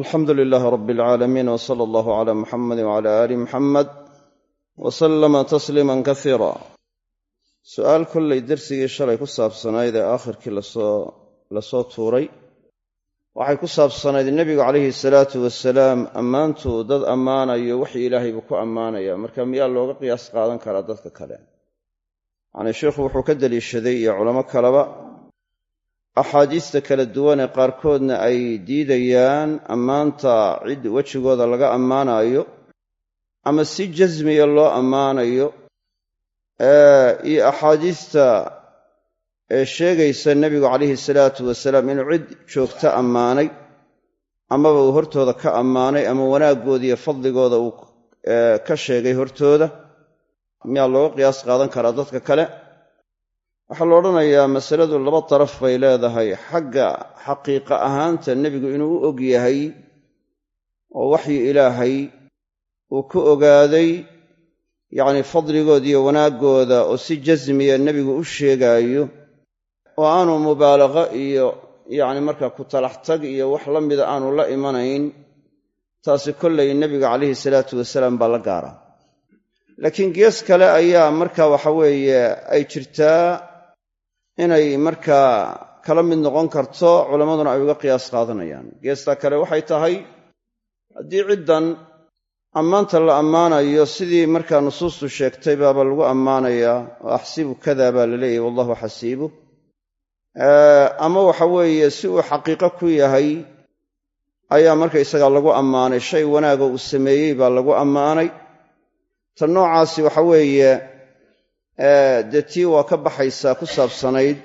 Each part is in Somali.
alxamdu lilaahi rab alcaalamiin w sala allahu cala muxamedi wcala aali muxamed wa sallama tasliiman kasiira su'aal kollay dersigii shalay ku saabsanayd ee aakhirkii la soo tuuray waxay ku saabsanayd nebigu calayhi salaatu wasalaam ammaantuu dad ammaanayo waxii ilaahay buu ku ammaanaya marka miyaa looga qiyaas qaadan karaa dadka kale. Yacnii sheikhu wuxuu ka deliishaday iyo culamo kaleba axaadiista kala duwan ee qaarkoodna ay diidayaan ammaanta cid wejigooda laga ammaanayo ama si jasmiya loo ammaanayo iyo axaadiista ee sheegaysa nebigu calayhi salaatu wasalaam inuu cid joogta ammaanay amaba uu hortooda ka ammaanay ama wanaaggooda iyo fadligooda uu ka sheegay hortooda miyaa looga qiyaas qaadan karaa dadka kale waxaa la odhanayaa masaladu laba daraf bay leedahay. Xagga xaqiiqa ahaanta nebigu inuu u og yahay oo waxyi ilaahay uu ku ogaaday yacnii fadligooda iyo wanaaggooda oo si jasmiya nebigu u sheegaayo oo aanu mubaalaqo iyo yacni markaa ku talax tag iyo wax la mida aanu la imanayn taasi kollay nebiga calayhi salaatu wasalaam baa la gaara. Laakiin gees kale ayaa marka waxa weeye ay jirtaa inay markaa kala mid noqon karto culammaduna ay uga qiyaas qaadanayaan. Geestaa kale waxay tahay haddii ciddan ammaanta la ammaanayo sidii markaa nusuustu sheegtay baaba lagu ammaanayaa oo axsibu kada baa la leeyahy wallahu xasiibu. Ama waxa weeye si uu xaqiiqo ku yahay ayaa markaysagaa lagu ammaanay. Shay wanaaga uu sameeyey baa lagu ammaanay. Ta noocaasi waxa weeye dee tii waa ka baxaysaa ku saabsanayd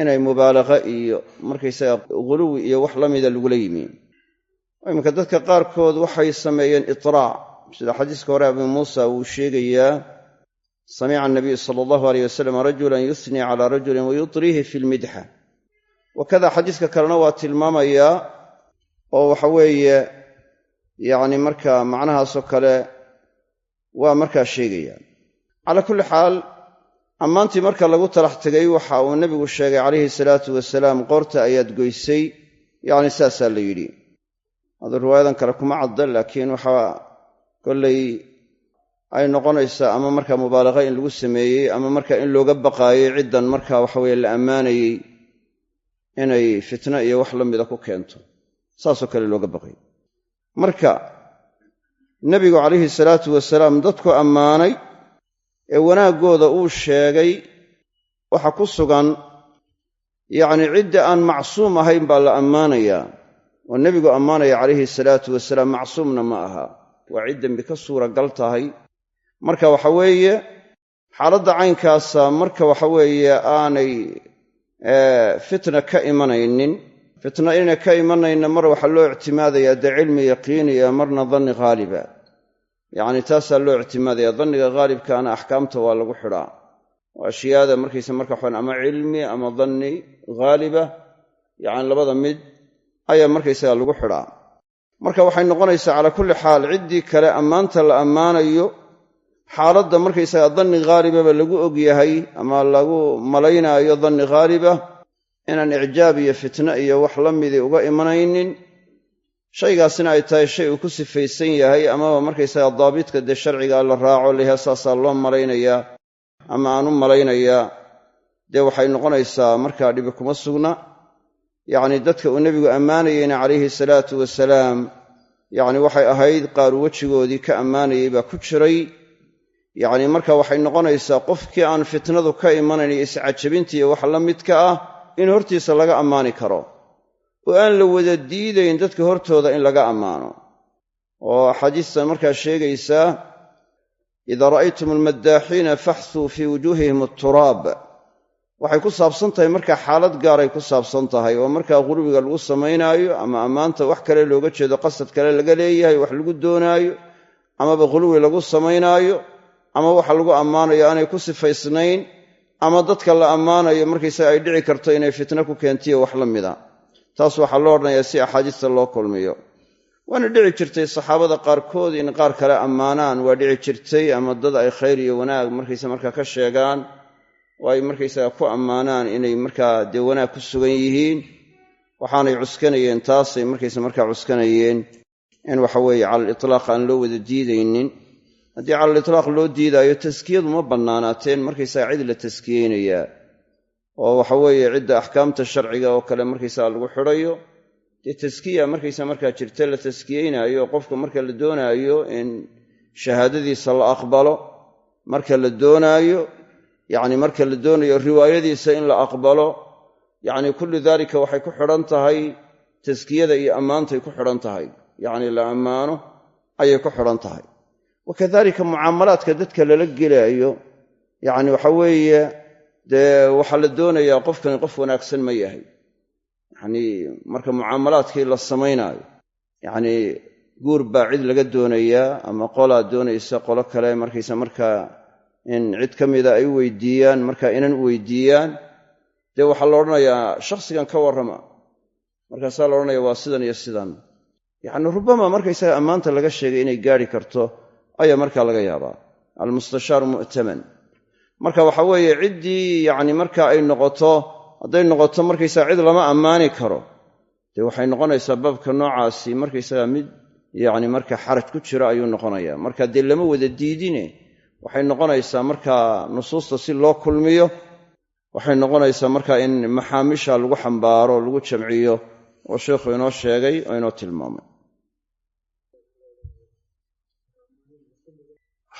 inay mubaalaqa iyo markaysaga ghuluwi iyo wax la mida lagula yimi iminka dadka qaarkood waxay sameeyeen itraac. Sida xadiiska hore abi muusa uu sheegayaa samica anabiyu sala allahu aleyh wasalam rajulan yusnii calaa rajulin wayutriihi fi lmidxa wakada xadiiska kalena waa tilmaamayaa oo waxa weeye yacni marka macnahaasoo kale waa markaa sheegaya calaa kulli xaal ammaantii marka lagu talax tegay waxa uu nebigu sheegay calayhi salaatu wasalaam qoorta ayaad goysay. Yacni saasaa la yidhi. Aduu riwaayadan kale kuma cadda laakiin waxaa kollay ay noqonaysaa ama markaa mubaalaqa in lagu sameeyey ama marka in looga baqaayey ciddan marka waxaweye la ammaanayey inay fitno iyo wax la mida ku keento. Saasoo kale looga baqay. Marka nebigu calayhi salaatu wasalaam dadku ammaanay ee wanaaggooda uu sheegay waxa ku sugan yacnii cidda aan macsuum ahayn baa la ammaanayaa. Oo nebigu ammaanaya calayhi salaatu wasalaam macsuumna ma aha waa cid dembi ka suuragal tahay. Marka waxa weeye xaaladda caynkaasa marka waxa weeye aanay fitna ka imanaynin. Fitna inay ka imanayna mar waxaa loo ictimaadayaa dee cilmi yaqiiniya marna danni haaliba yacni taasaa loo ictimaadaya. Danniga haalibkaana axkaamta waa lagu xidhaa. Oo ashyaada markaysa marka waxaan ama cilmi ama danni haaliba yacni labada mid ayaa markaysaga lagu xidhaa. Marka waxay noqonaysaa calaa kulli xaal ciddii kale ammaanta la ammaanayo xaaladda markaysaga danni haalibaba lagu og yahay ama lagu malaynaayo danni haaliba inaan icjaab iyo fitno iyo wax la midii uga imanaynin shaygaasina ay tahay shay uu ku sifaysan yahay amaba markaysaga daabitka dee sharcigaa la raaco saasaa loo malaynayaa ama aan u malaynayaa dee waxay noqonaysaa markaa dhibi kuma sugna. Yacni dadka uu nebigu ammaanayeyna calayhi salaatu wasalaam yacni waxay ahayd qaaru wejigoodii ka ammaanayey baa ku jiray. Yacni marka waxay noqonaysaa qofkii aan fitnadu ka imanayn iyo iscajabinta iyo wax la midka ah in hortiisa laga ammaani karo oo aan la wada diidayn dadka hortooda in laga ammaano. Oo axaadiistan markaa sheegaysaa idaa ra'aytum almaddaaxiina faxsuu fii wujuuhihim aturaab waxay ku saabsan tahay markaa xaalad gaaray ku saabsan tahay oo markaa ghurubiga lagu samaynaayo ama ammaanta wax kale looga jeedo qasad kale laga leeyahay wax lagu doonaayo amaba ghuluwi lagu samaynaayo ama waxa lagu ammaanayo aanay ku sifaysnayn ama dadka la ammaanayo markaysaga ay dhici karto inay fitno ku keentiyo wax la mida taas waxaa loo odhanayaa si axaadiista loo kulmiyo. Waana dhici jirtay saxaabada qaarkood in qaar kale ammaanaan waa dhici jirtay ama dad ay khayr iyo wanaag markaysa markaa ka sheegaan oo ay markaysaga ku ammaanaan inay markaa dee wanaag ku sugan yihiin. Waxaanay cuskanayeen taasay markaysa markaa cuskanayeen in waxa weeye cala alitlaaq aan loo wada diidaynin. Haddii cala alitlaaq loo diidaayo taskiyadu ma bannaanaateen markaysaga cid la taskiyeynayaa oo waxa weeye cidda axkaamta sharciga oo kale markaysaga lagu xidhayo. Dee taskiya markaysa markaa jirta la taskiyeynaayo qofka marka la doonaayo in shahaadadiisa la aqbalo marka la doonaayo yacni marka la doonayo riwaayadiisa in la aqbalo yacni kullu daalika waxay ku xidhan tahay taskiyada iyo ammaantay ku xidhan tahay. Yacni la ammaano ayay ku xidhan tahay. Wa kadalika mucaamalaadka dadka lala gelaayo yacni waxa weeye dee waxaa la doonayaa qofkani qof wanaagsan ma yahay. Yacnii marka mucaamalaadkii la samaynaayo yacnii guur baa cid laga doonayaa ama qolaa doonaysa qolo kale markaysa markaa in cid ka mida ay u weydiiyaan marka inan weydiiyaan dee waxaa la odhanayaa shakhsigan ka warrama. Markaasaa la odhanaya waa sidan iyo sidan. Yacni rubama markaysaga ammaanta laga sheegay inay gaari karto ayaa markaa laga yaabaa. Almustashaaru mu'taman marka waxa weeye ciddii yacni marka ay noqoto hadday noqoto markaysaga cid lama ammaani karo. Dee waxay noqonaysaa baabka noocaasi markaysaga mid yacni marka xaraj ku jira ayuu noqonayaa marka dee lama wada diidine waxay noqonaysaa markaa nusuusta si loo kulmiyo waxay noqonaysaa markaa in maxaamisha lagu xambaaro lagu jamciyo oo sheikhu inoo sheegay oo inoo tilmaamay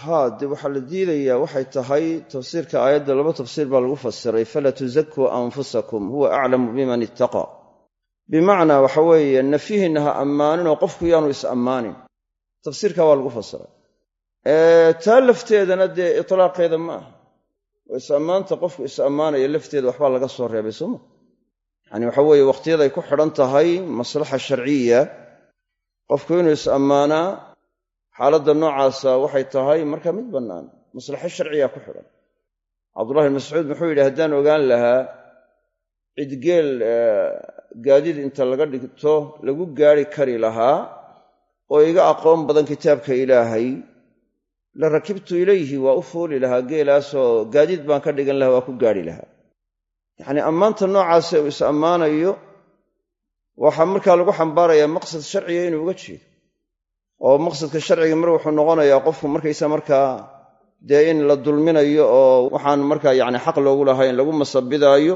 haa dee waxaa la diidayaa waxay tahay tafsiirka aayadda laba tafsiir baa lagu fasiray falaa tusakuu anfusakum huwa aclamu biman ittaqaa bimacnaa waxa weeye nafyihiinna ha ammaaninoo qofku yaanu is ammaanin. Tafsiirka waa lagu fasiray taa lafteedana dee itlaaqeeda ma aha. Is-ammaanta qofku is ammaanaya lafteeda waxbaa laga soo reebay sooma yacani waxa weeye wakhtiyaday ku xidhan tahay maslaxa sharciya. Qofku inuu is ammaanaa xaaladda noocaasa waxay tahay marka mid bannaan maslaxo sharciya ku xidhan cabdullahi bn mascuud muxuu yidhi haddaan ogaan lahaa cidgeel gaadiid inta laga dhigto lagu gaari kari lahaa oo iga aqoon badan kitaabka ilaahay la rakibtu ilayhi waa u fooli lahaa geelaasoo gaadiid baan ka dhigan lahaa waa ku gaari lahaa. Yacnii ammaanta noocaase uu is ammaanayo waxaa markaa lagu xambaarayaa maqsad sharciga inuu uga jeedo oo maqsadka sharciga mar wuxuu noqonayaa qofku markaysa markaa dee in la dulminayo oo waxaan markaa yacni xaq loogu lahayn lagu masabidaayo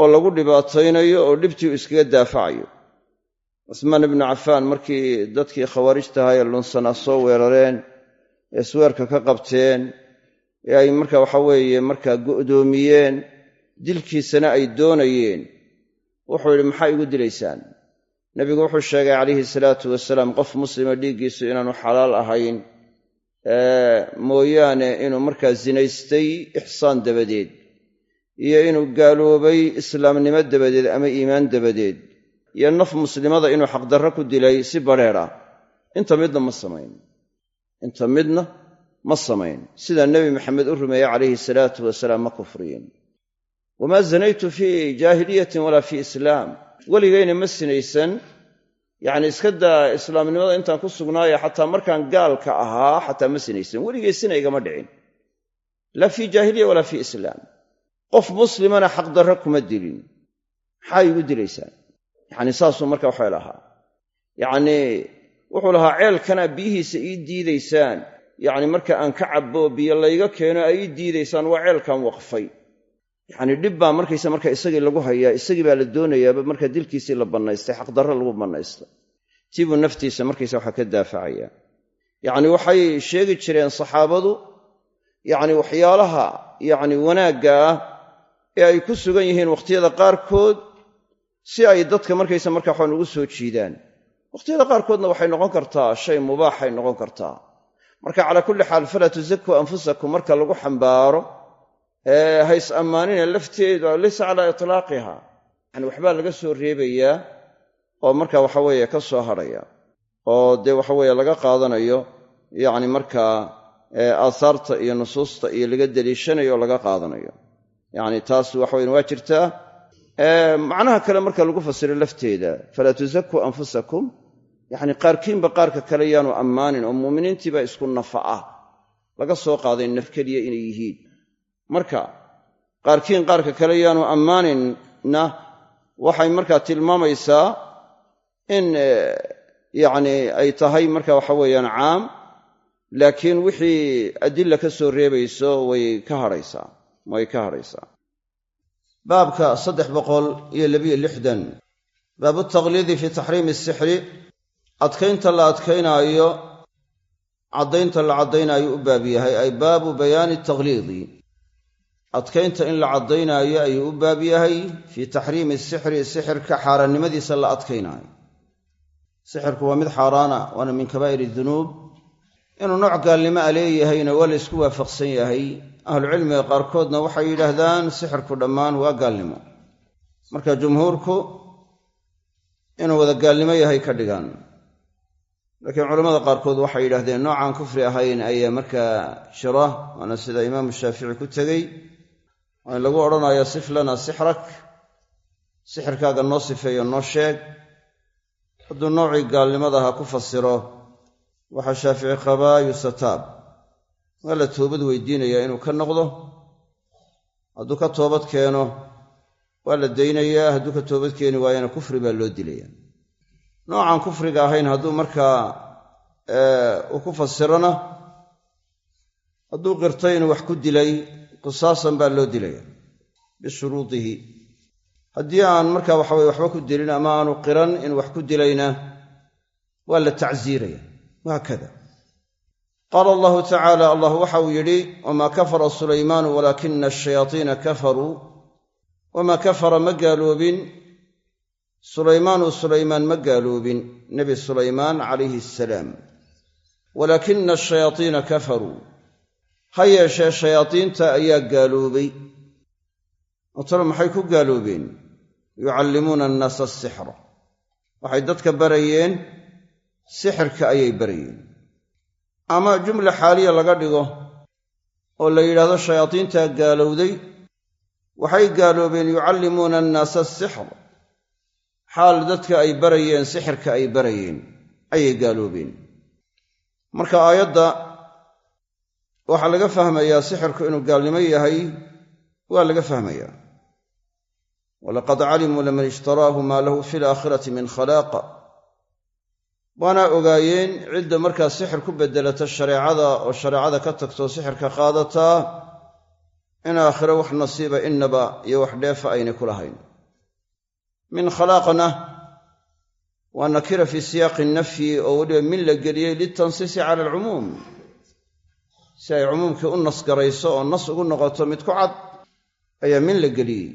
oo lagu dhibaataynayo oo dhibtii uu iskaga daafacayo cusmaan ibnu cafaan markii dadkii khawaarijtaha ee lunsanaa soo weerareen ee sweerka ka qabteen ee ay marka waxa weeye markaa go'doomiyeen dilkiisana ay doonayeen wuxuu yidhi maxaa igu dilaysaan nebigu wuxuu sheegay calayhi salaatu wasalaam qof muslima dhiiggiisu inaanu xalaal ahayn mooyaane inuu markaa zinaystay ixsaan dabadeed iyo inuu gaaloobay islaamnimo dabadeed ama iimaan dabadeed iyo naf muslimada inuu xaqdarro ku dilay si badrheer ah. Inta midna ma samayn. Inta midna ma samayn. Sidaa nebi maxamed u rumeeyey calayhi salaatu wasalaam ma kufriyin. Wamaa zanaytu fii jaahiliyatin walaa fii islaam weligayna ma sinaysan. Yacni iska daa islaamnimada intaan ku sugnaaya xataa markaan gaalka ahaa xataa ma sinaysan. Weligay sina igama dhicin. Laa fii jaahiliya walaa fii islaam. Qof muslimana xaqdarro kuma dilin. Maxaa igu dilaysaan? Yacni saasuu marka waxay lahaa. Yacnii wuxuu lahaa ceelkana biyihiisa ii diidaysaan. Yacni marka aan ka cabbo biyo layga keeno ay ii diidaysaan waa ceelkan waqfay yacni dhib baa markaysa marka isagii lagu hayaa isagii baa la doonayaaba marka dilkiisii la bannaystay xaqdarro lagu bannaystay tii buu naftiisa markaysa waxaa ka daafacaya. Yacni waxay sheegi jireen saxaabadu yacni waxyaalaha yacni wanaagga ah ee ay ku sugan yihiin wakhtiyada qaarkood si ay dadka markaysa marka waxaan ugu soo jiidaan. Wakhtiyada qaarkoodna waxay noqon kartaa shay mubaaxay noqon kartaa. Marka calaa kulli xaal falaa tusakuu anfusakum marka lagu xambaaro ha is ammaanina lafteedu laysa calaa itlaaqiha yani waxbaa laga soo reebayaa oo marka waxaweeye ka soo hadhaya oo dee waxaweeye laga qaadanayo yacni markaa aahaarta iyo nusuusta iyo laga deliishanayo oo laga qaadanayo. Yacni taas waxaweyn waa jirtaa macnaha kale marka lagu fasiro lafteeda falaa tusakuu anfusakum. Yacni qaarkiinba qaarka kale yaanu ammaanin oo muuminiintiibaa isku nafa ah laga soo qaaday naf keliya inay yihiin marka qaarkiin qaarka kale yaanu ammaaninna waxay markaa tilmaamaysaa in yacni ay tahay marka waxa weeyaan caam laakiin wixii adilla ka soo reebayso way ka hadhaysaa way ka hadhaysaa baabka saddex boqol iyo labiyo lixdan. Baabu taqliidi fi taxriimi asixri adkaynta la adkaynaayo caddaynta la caddaynaayo u baab yahay ay baabu bayaani taqliidi adkaynta in la caddaynaayo ayuu u baab yahay fii taxriimi sixri sixirka xaaraannimadiisa la adkaynaayo. Sixirku waa mid xaaraana waana min kabaa'ir dunuub. Inuu nooc gaalnimo a leeyahayna waa la ysku waafaqsan yahay. Ahlucilmiga qaarkoodna waxay yidhaahdaan sixirku dhammaan waa gaalnimo. Marka jumhuurku inuu wada gaalnimo yahay ka dhigaan. Laakiin culammada qaarkood waxay yidhahdeen noocaan kufri ahayn ayaa markaa jira waana sida imaamu shaafici ku tegey waa in lagu odhanayo sif lana sixrak. Sixirkaaga noo sifeeyo noo sheeg. Hadduu noocii gaalnimadaha ku fasiro waxaa shaafici qabaa yusataab. Waa la toobad weydiinayaa inuu ka noqdo. Hadduu ka toobad keeno waa la daynayaa hadduu ka toobad keeni waayana kufri baa loo dilaya. Noocan kufriga ahayn hadduu markaa uu ku fasirona hadduu qirtay inuu wax ku dilay qisaasan baa loo dilaya bishuruudihi haddii aan markaa waxaweye waxba ku dilin ama aanu qiran in wax ku dilayna waa la tacsiiraya. Wahaakada qaala allahu tacaala allah waxa uu yidhi wamaa kafara sulaymaanu walaakina ashayaatiina kafaruu. Wamaa kafara ma gaaloobin. Sulaymaanu sulaymaan ma gaaloobin nebi sulaymaan calayhi asalaam walaakina ashayaatiina kafaruu ha yeeshee shayaadiinta ayaa gaaloobay. Otolo maxay ku gaaloobeen? Yucallimuuna annaasa asixra waxay dadka barayeen sixirka ayay barayeen. Ama jumla xaaliya laga dhigo oo la yidhaahdo shayaadiintaa gaalowday waxay gaaloobeen yucallimuuna annaasa asixra xaal dadka ay barayeen sixirka ay barayeen ayay gaaloobeen. Marka aayadda waxaa laga fahmayaa sixirku inuu gaalnimo yahay waa laga fahmayaa. Walaqad calimuu laman ishtaraahu maa lahu fi laakhirati min khalaaqa waana ogaayeen cidda markaa sixir ku beddelata shareecada oo shareecada ka tagtoo sixirka qaadataa in aakhiro wax nasiiba innaba iyo wax dheefa aynay ku lahayn. Min khalaaqna waa nakira fii siyaaqi nafyi oo weliba min la geliyey litansiisi cala alcumuum si ay cumuumkii u nasgarayso oo nas ugu noqoto mid ku cad ayaa min la geliyey.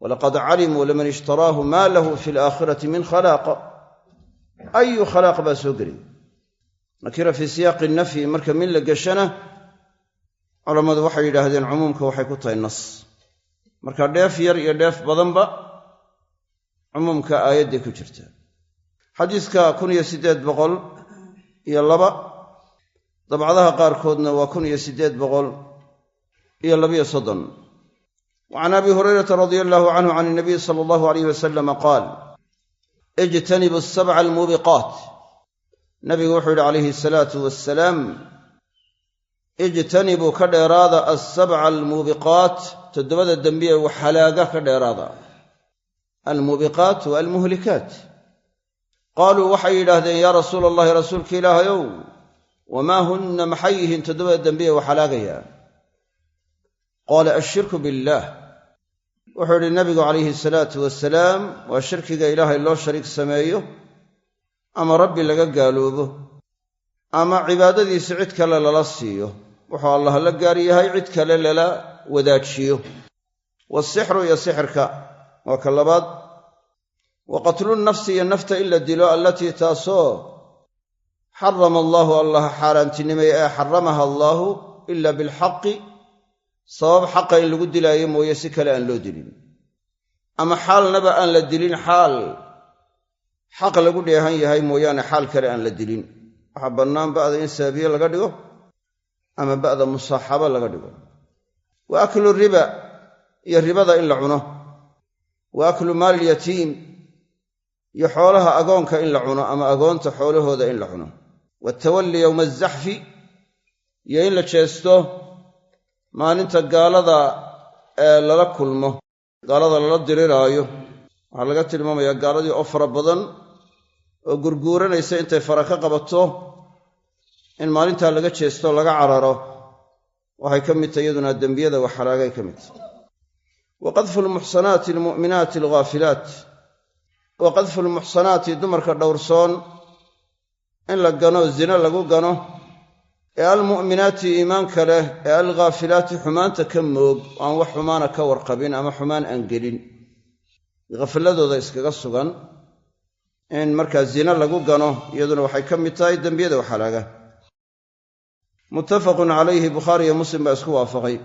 Walaqad calimuu laman ishtaraahu maa lahu fi alaakhirati min khalaaqa ayu khalaaq baa soo geliyey. Nakira fii siyaaqi nafyi marka min la geshana culammadu waxay yidhaahdeen cumuumka waxay ku tahay nas. Marka dheef yar iyo dheef badanba cumuumka aayadday ku jirta xadiiska kun iyo siddeed boqol iyo laba dabcadaha qaarkoodna waa kun iyo siddeed boqol iyo labiyo soddon. Wa can abi hurayrata radia allahu canhu can inabiy sala allahu alayh wasalama qaal ijtanibu asabca almuubiqaat nabigu wuxuu yidhi calayhi asalaatu wassalaam ijtanibuu ka dheeraada alsabca almuubiqaat toddobada dembiye waxhalaaga ka dheeraada. Almuubiqaat wa almuhlikaat. Qaaluu waxay yidhaahdeen yaa rasuula allahi rasuulka ilaahayow wamaa hunna maxay yihiin toddobada dembiye waxhalaagaya qaala ashirku billaah wuxuu yidhi nabigu calayhi salaatu wasalaam waa shirkiga ilaahay loo shariik sameeyo ama rabbi laga gaaloobo ama cibaadadiisi cid kale lala siiyo wuxuu allah la gaar yahay cid kale lala wadaajiyo wasixru iyo sixirka waa ka labaad wa qatlunafsi iyo nafta in la dilo allatii taasoo xarama allaahu allah xaaraantinimay ee xaramaha allaahu ila bilxaqi sabab xaqa in lagu dilaayo mooye si kale aan loo dilin ama xaalnaba aan la dilin xaal xaq lagu dheehan yahay mooyaane xaal kale aan la dilin waxaa bannaan ba'da in sababiye laga dhigo ama ba'da musaaxabo laga dhigo wa aklu riba iyo ribada in la cuno wa aklu maali lyatiim iyo xoolaha agoonka in la cuno ama agoonta xoolahooda in la cuno watawalli yowma azaxfi iyo in la jeesto maalinta gaalada ee lala kulmo gaalada lala diriraayo. Waxaa laga tilmaamayaa gaaladii oo fara badan oo gurguuranaysa intay fara ka qabato in maalintaa laga jeesto laga cararo. Waxay ka mid tahay iyaduna dembiyada wax halaagay ka mid tahay. Wa qadfu lmuxsanaati almu'minaati alghaafilaat wa qadfu lmuxsanaati dumarka dhowrsoon in la gano zina lagu gano ee almu'minaati iimaanka leh ee alghaafilaati xumaanta ka moog oo aan wax xumaana ka warqabin ama xumaan aan gelin. Khafladooda iskaga sugan in markaa zina lagu gano iyaduna waxay ka mid tahay dembiyada wax halaaga muttafaqun calayhi bukhaari iyo muslim baa isku waafaqay.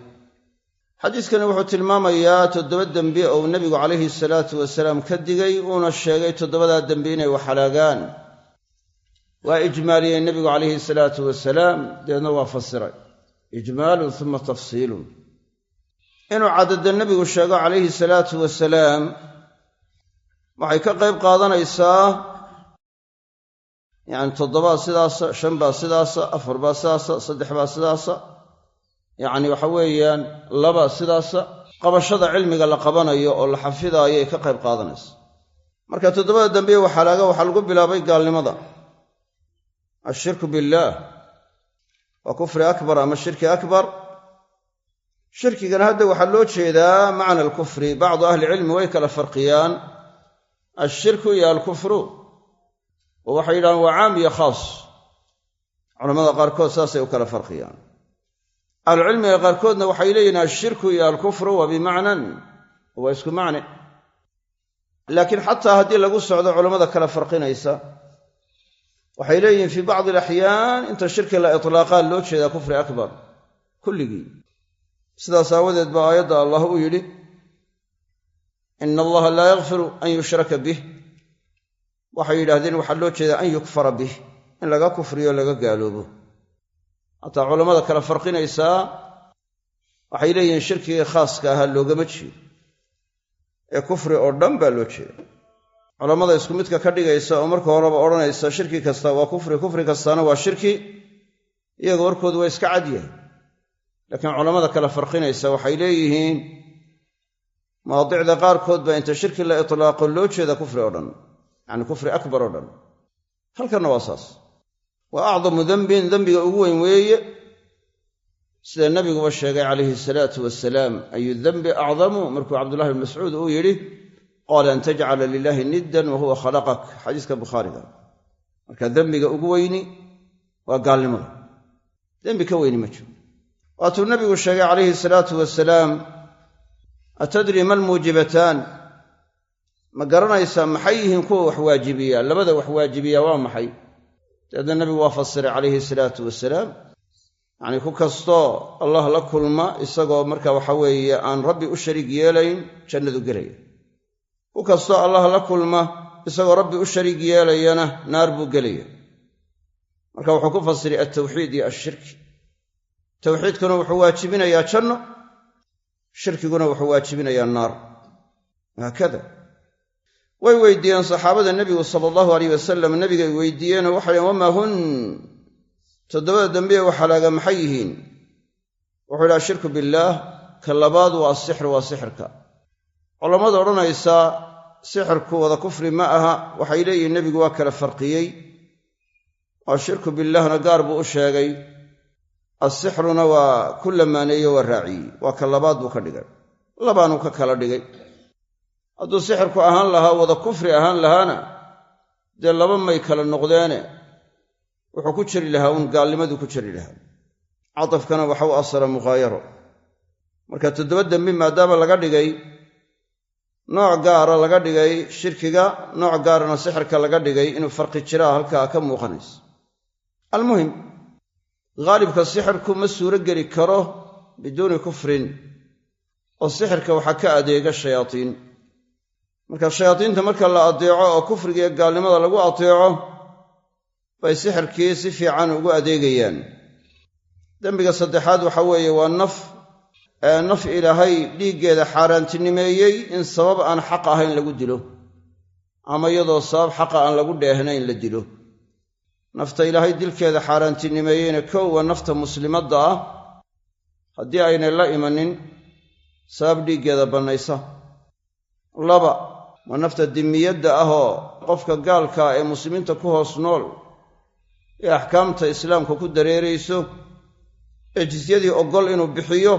Xadiiskani wuxuu tilmaamayaa toddoba dembi ou nebigu calayhi salaatu wasalaam ka digay uuna sheegay toddobadaa dembi inay wax halaagaan waa ijmaaliyey nebigu calayhi salaatu wasalaam deedna waa fasiray. Ijmaalun uma tafsiilun inuu cadada nebigu sheego calayhi salaatu wasalaam waxay ka qayb qaadanaysaa yacni toddobaa sidaasa shan baa sidaasa afar baa sidaasa saddex baa sidaasa. Yacni waxa weeyaan laba sidaasa. Qabashada cilmiga la qabanayo oo la xafidaayo ay ka qayb qaadanaysa. Marka toddobada dambiye waxalaaga waxaa lagu bilaabay gaalnimada ashirku billaah waa kufri akbar ama shirki akbar? Shirkigana hadda waxaa loo jeedaa macna alkufri. Bacdu ahlicilmi way kala farqiyaan. Ashirku iyo alkufru. Oo waxay yidhahdaan waa caam iyo khaas. Culamada qaarkood saasay u kala farqiyaan. Ahlucilmiga qaarkoodna waxay leeyihiin ashirku iyo alkufru waa bimacnan. Waa isku macne. Laakiin xataa haddii lagu socdo culammada kala farqinaysa waxay leeyihiin fii bacdi alaxyaan inta shirki la itlaaqaa loo jeedaa kufri akbar kulligii. Sidaas aawadeed baa aayadda allah u yidhi ina allaha laa yakfiru an yushraka bih. Waxay yidhaahdeen waxaa loo jeedaa an yukfara bih in laga kufriyo laga gaaloobo. Hataa culammada kala farqinaysaa waxay leeyihiin shirkigii khaaska ahaa loogama jeedo ee kufri oo dhan baa loo jeeda culammada isku midka ka dhigaysa oo marka horeba odhanaysa shirki kasta waa kufri kufri kastaana waa shirki iyaga warkoodu waa iska cad yahay. Laakiin culammada kala farqinaysa waxay leeyihiin mawaadicda qaarkood baa inta shirki la itlaaqo loo jeeda kufri oo dhan yacni kufri akbar oo dhan. Halkanna waa saas. Waa acdamu dembin dembiga ugu weyn weeye sida nabiguba sheegay calayhi salaatu wasalaam ayu dembi acdamu markuu cabdullahi bn mascuud uu yidhi qaala an tajcala lilaahi niddan wa huwa khalaqak xadiiska bukhaariga marka dembiga ugu weyni waa gaalnimada dembi ka weyni ma jiro waatuu nabigu sheegay calayhi salaatu wasalaam atadri ma almuujibataan ma garanaysaa maxay yihiin kuwa wax waajibiya labada wax waajibiya waa maxay dabeedna nabigu waa fasiray calayhi salaatu wasalaam yacnii ku kastoo allah la kulma isagoo marka waxa weeye aan rabbi u shariig yeelayn jannadu gelaya ku kastoo allah la kulma isagoo rabbi u shariig yeelayana naar buu gelaya. Marka wuxuu ku fasiray altawxiid iyo ashirki tawxiidkuna wuxuu waajibinayaa janno shirkiguna wuxuu waajibinayaa naar. Haakada. Way weydiiyeen saxaabada nebigu sala allahu alayh wasalam nebigay weydiiyeenoo waxay dhaheen wamaa hun? Toddobada dembiye waxalaaga maxay yihiin? Wuxuu yidhi ashirku billaah ka labaad waa asixru waa sixirka culammada odhanaysaa sixirku wada kufri ma aha waxay leeyihiin nebigu waa kala farqiyey oo shirku billaahna gaar buu u sheegay asixruna waa ku lamaaneeyo waa raaciyey waa ka labaad buu ka dhigay labaanuu ka kala dhigay. Hadduu sixirku ahaan lahaa wada kufri ahaan lahaana dee laba may kala noqdeene wuxuu ku jiri lahaa uun gaalnimaduu ku jiri lahaa. Cadafkana waxa u asala mughaayaro marka toddoba dembi maadaama laga dhigay nooc gaara laga dhigay shirkiga nooc gaarana sixirka laga dhigay inuu farqi jiraa halkaa ka muuqanayso almuhim haalibka sixirku ma suuro geli karo biduuni kufrin oo sixirka waxaa ka adeega shayaadiin marka shayaadiinta marka la adeeco oo kufriga gaalnimada lagu adeeco bay sixirkii si fiican ugu adeegayaan. Dembiga saddexaad waxa weeye waa naf naf ilaahay dhiiggeeda xaaraantinimeeyey in sabab aan xaq ahayn lagu dilo. Ama iyadoo sabab xaqa aan lagu dheehnayn la dilo. Nafta ilaahay dilkeeda xaaraantinimeeyeyna kow waa nafta muslimadda ah. Haddii aynay la imanin sabab dhiiggeeda bannaysa. Laba ma nafta dimiyadda ahoo qofka gaalkaa ee muslimiinta ku hoos nool ee axkaamta islaamka ku dareerayso ee jisyadii oggol inuu bixiyo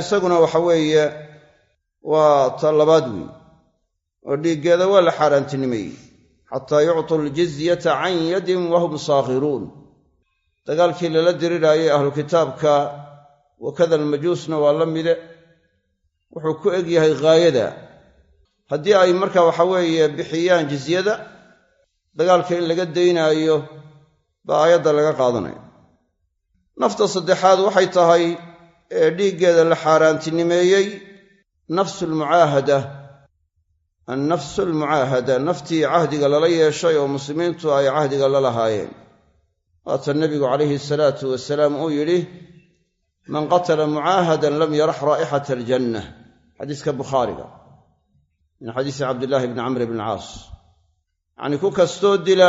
isaguna waxa weeye waa ta labaad weeye oo dhiiggeeda waa la xaaraantinimeeyey xataa yuctuu aljizyata can yadin wahum saakhiruun dagaalkii lala diriraayay ahlu kitaabka wakada almajuusna waa la mide. Wuxuu ku eg yahay ghaayada. Haddii ay marka waxa weeye bixiyaan jizyada dagaalka in laga daynaayo baa aayadda laga qaadanaya nafta saddexaad waxay tahay ee dhiiggeeda la xaaraantinimeeyey nafsu almucaahada annafsu almucaahada naftii cahdiga lala yeeshay oo muslimiintu ay cahdiga la lahaayeen. Waata nebigu calayhi salaatu wasalaam uu yidhi man qatala mucaahadan lam yarax raa'ixata aljanna. Xadiiska bukhaariga. Min xadiisi cabdillaahi bni camr bn caas. Yacnii ku kastoo dila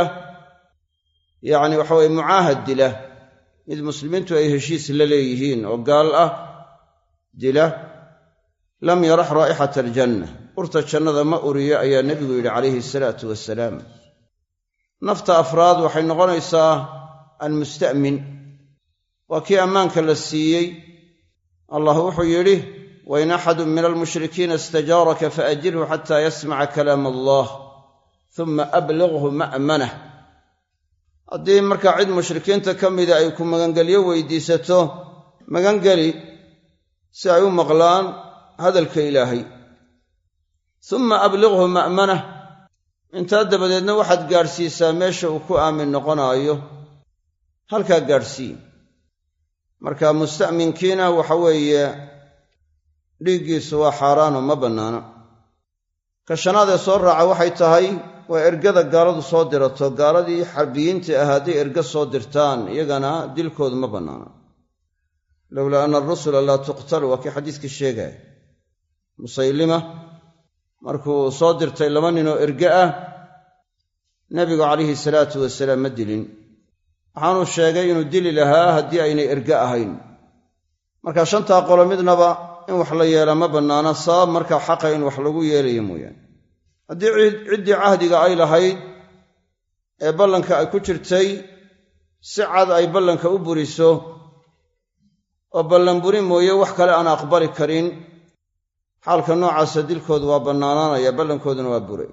yacni waxa weye mucaahad dila mid muslimiintu ay heshiis la leeyihiin oo gaal ah dila lam yarax raa'ixata aljanna urta jannada ma uriyo ayaa nebigu yidhi calayhi salaatu wasalaam nafta afraad waxay noqonaysaa almusta'min. Waa kii ammaanka la siiyey. Allah wuxuu yidhi wain axadun min almushrikiina istajaaraka faajirhu xataa yasmaca kalaam allah uma abliqhu ma'manah haddii markaa cid mushrikiinta ka mida ay ku magangelyo weydiisato magangeli si ay u maqlaan hadalka ilaahay. Uma abliqhu ma'manah. Intaa dabadeedna waxaad gaadhsiisaa meesha uu ku aamin noqonaayo. Halkaa gaadhsii marka musta'minkiina waxa weeye dhiiggiisu waa xaaraano ma bannaana. Ka shanaad ee soo raaca waxay tahay waa ergada gaaladu soo dirato gaaladii xarbiyiinta ah hadday erga soo dirtaan iyagana dilkoodu ma bannaana lowlaa anna arusula laa tuqtalu waa kii xadiiskii sheegaya musaylima markuu soo dirtay laba ninoo erge ah nebigu calayhi salaatu wasalaam ma dilin. Waxaanuu sheegay inuu dili lahaa haddii aynay erge ahayn. Marka shantaa qolo midnaba in wax la yeelaa ma bannaana sabab markaa xaqa in wax lagu yeelayo mooyaane haddii ciddii cahdiga ay lahayd ee ballanka ay ku jirtay si cad ay ballanka u buriso oo ballan buri mooye wax kale aan aqbali karin. Xaalka noocaasa dilkoodu waa bannaanaanaya ballankooduna waa buray.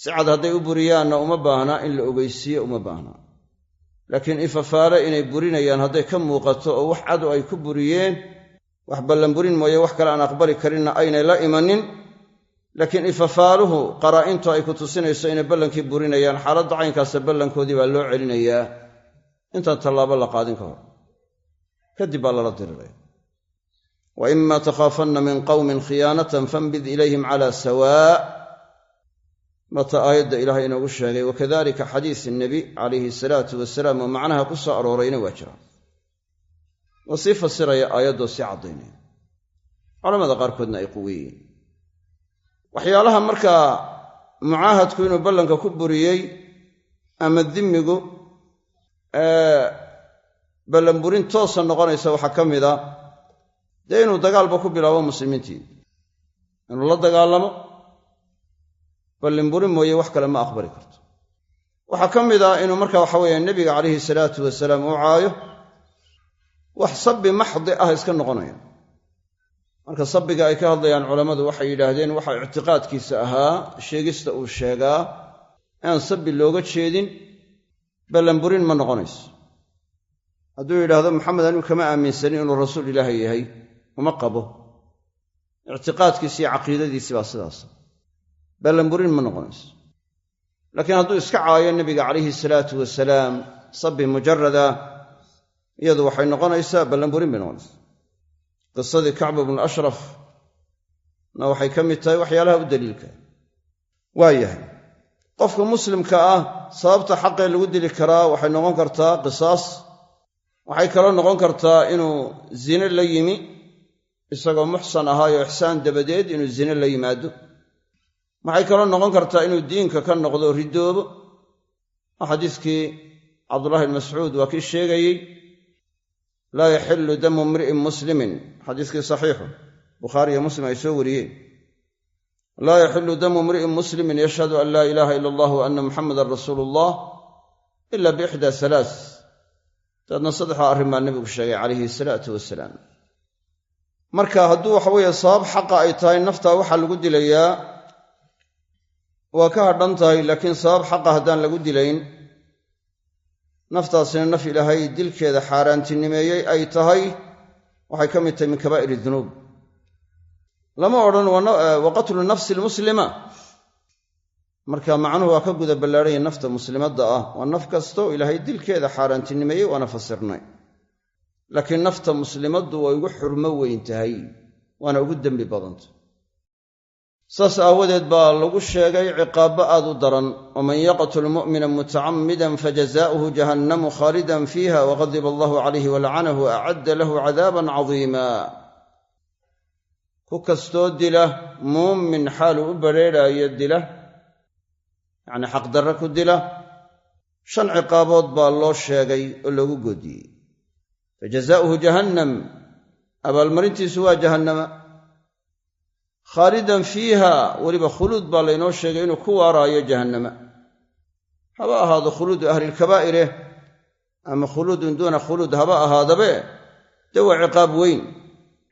Si cad hadday u buriyaanna uma baahnaa in la ogeysiiyo uma baahnaa laakiin ifafaale inay burinayaan hadday ka muuqato oo wax cadu ay ku buriyeen wax ballanburin mooye wax kale aan aqbali karinna aynay la imanin laakiin ifafaaluhu qaraa'intu ay ku tusinayso inay ballankii burinayaan xaaladda caynkaasa ballankoodii baa loo celinayaa. Intaan tallaabo la qaadin ka hor. Kadib baa lala diriraya wa ima takhaafanna min qawmin khiyaanatan fambid ilayhim cala sawaa. Mata aayadda ilaahay inoogu sheegay wakadalika xadiis nebi calayhi salaatu wasalaam oo macnaha ku soo aroorayna waa jira. Waa sii fasiraya aayaddoo sii caddaynaya. Culamada qaarkoodna ay quweeyeen waxyaalaha markaa mucaahadku inuu ballanka ku buriyey ama dimigu ballanburin toosa noqonaysa waxaa ka mid a dee inuu dagaalba ku bilaabo muslimiintii. Inuu la dagaalamo ballinburin mooye wax kale ma aqbali karto. Waxaa ka mid ah inuu marka waxa weeye nebiga calayhi salaatu wasalaam uu caayo wax sabbi maxdi ah iska noqonaya marka sabbiga ay ka hadlayaan culammadu waxay yidhaahdeen waxa ictiqaadkiisa ahaa sheegista uu sheegaa aan sabbi looga jeedin ballanburin ma noqonayso. Hadduu yidhaahdo maxamed anigu kama aaminsanin inuu rasuul ilaahay yahay uma qabo. Ictiqaadkiisi iyo caqiidadiisi baa sidaas. Ballanburin ma noqonayso. Laakiin hadduu iska caayo nebiga calayhi salaatu wasalaam sabbi mujarada iyadu waxay noqonaysaa ballanburin bay noqonaysaa qisadii kacb bnu ashraf na waxay ka mid tahay waxyaalaha u daliilka. Waa yahay qofka muslimka ah sababta xaqee lagu dili karaa waxay noqon kartaa qisaas. Waxay kaloo noqon kartaa inuu zine la yimi isagoo muxsan ahaayo ixsaan dabadeed inuu zine la yimaado. Waxay kaloo noqon kartaa inuu diinka ka noqdo ridoobo. Xadiiskii cabdullahi bn mascuud waa kii sheegayey laa yaxillu damu imri'in muslimin. Xadiiskii saxiixu bukhaari iyo muslim ay soo wariyeen. Laa yaxilu damu imri'in muslimin yashhadu an laa ilaaha ila allah wa anna muxamadan rasuulu allah ila biixdaa halaas dabeedna saddexdaa arrin baa nebigu sheegay calayhi salaatu wasalaam marka hadduu waxa weeye sabab xaqa ay tahay naftaa waxaa lagu dilayaa. Waa ka hadhan tahay laakiin sabab xaqa haddaan lagu dilayn naftaasina naf ilaahay dilkeeda xaaraantinimeeyey ay tahay waxay ka mid tahay min kabaa'ir dunuub lama odhan wa qatlu nafsi almuslima marka macnuhu waa ka guda ballaarhanya nafta muslimadda ah waa naf kastoo ilaahay dilkeeda xaaraantinimeeyey waana fasirnay. Laakiin nafta muslimaddu way ugu xurmo weyn tahay waana ugu dembi badanta saas aawadeed baa lagu sheegay ciqaabbo aad u daran waman yaqtul mu'mina mutacammidan fajazaa'uhu jahannamu khaalidan fiiha waqadiba allahu calayhi walacanahu acadda lahu cadaaban cadiima. Ku kastoo dila muumin xaaluu u badrheedhaayo dila yacnii xaqdarre ku dila shan ciqaabood baa loo sheegay oo loogu goodiyey. Fajazaa'uhu jahannam abaalmarintiisu waa jahannama khaalidan fiiha weliba khuluud baa laynoo sheegay inuu ku waaraayo jahannama. Haba ahaado khuluudu ahlilkabaa'ireh ama khuluudun duuna khuluud haba ahaadabe? Dee waa ciqaab weyn.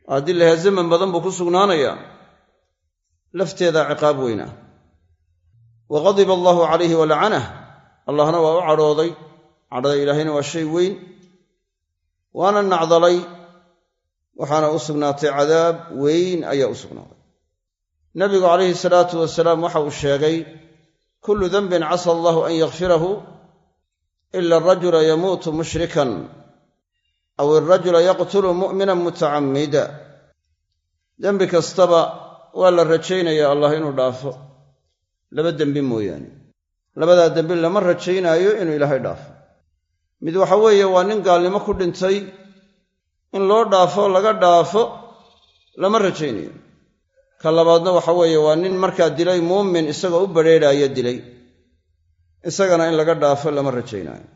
Haddii lahaa zaman badan buu ku sugnaanayaa lafteedaa ciqaab weyn ah. Wa qadiba allaahu calayhi walacanah allahna waa u cadhooday cadhada ilaahayna waa shay weyn. Waana nacdalay waxaana u sugnaatay cadaab weyn ayaa u sugnaaday nabigu calayhi salaatu wasalaam waxa uu sheegay kullu denbin casa allahu an yakfirahu ila arajula yamuutu mushrikan aw alrajula yaqtulu mu'minan mutacamida dembi kastaba waa la rajaynaya allah inuu dhaafo. Laba dembi mooyaane. Labadaa dembi lama rajaynaayo inuu ilaahay dhaafo. Mid waxa weeye waa nin gaalnimo ku dhintay in loo dhaafo laga dhaafo lama rajaynayo ka labaadna waxa weeye waa nin markaa dilay muumin isagoo u badrheedhaaya dilay. Isagana in laga dhaafo lama rajaynaayo.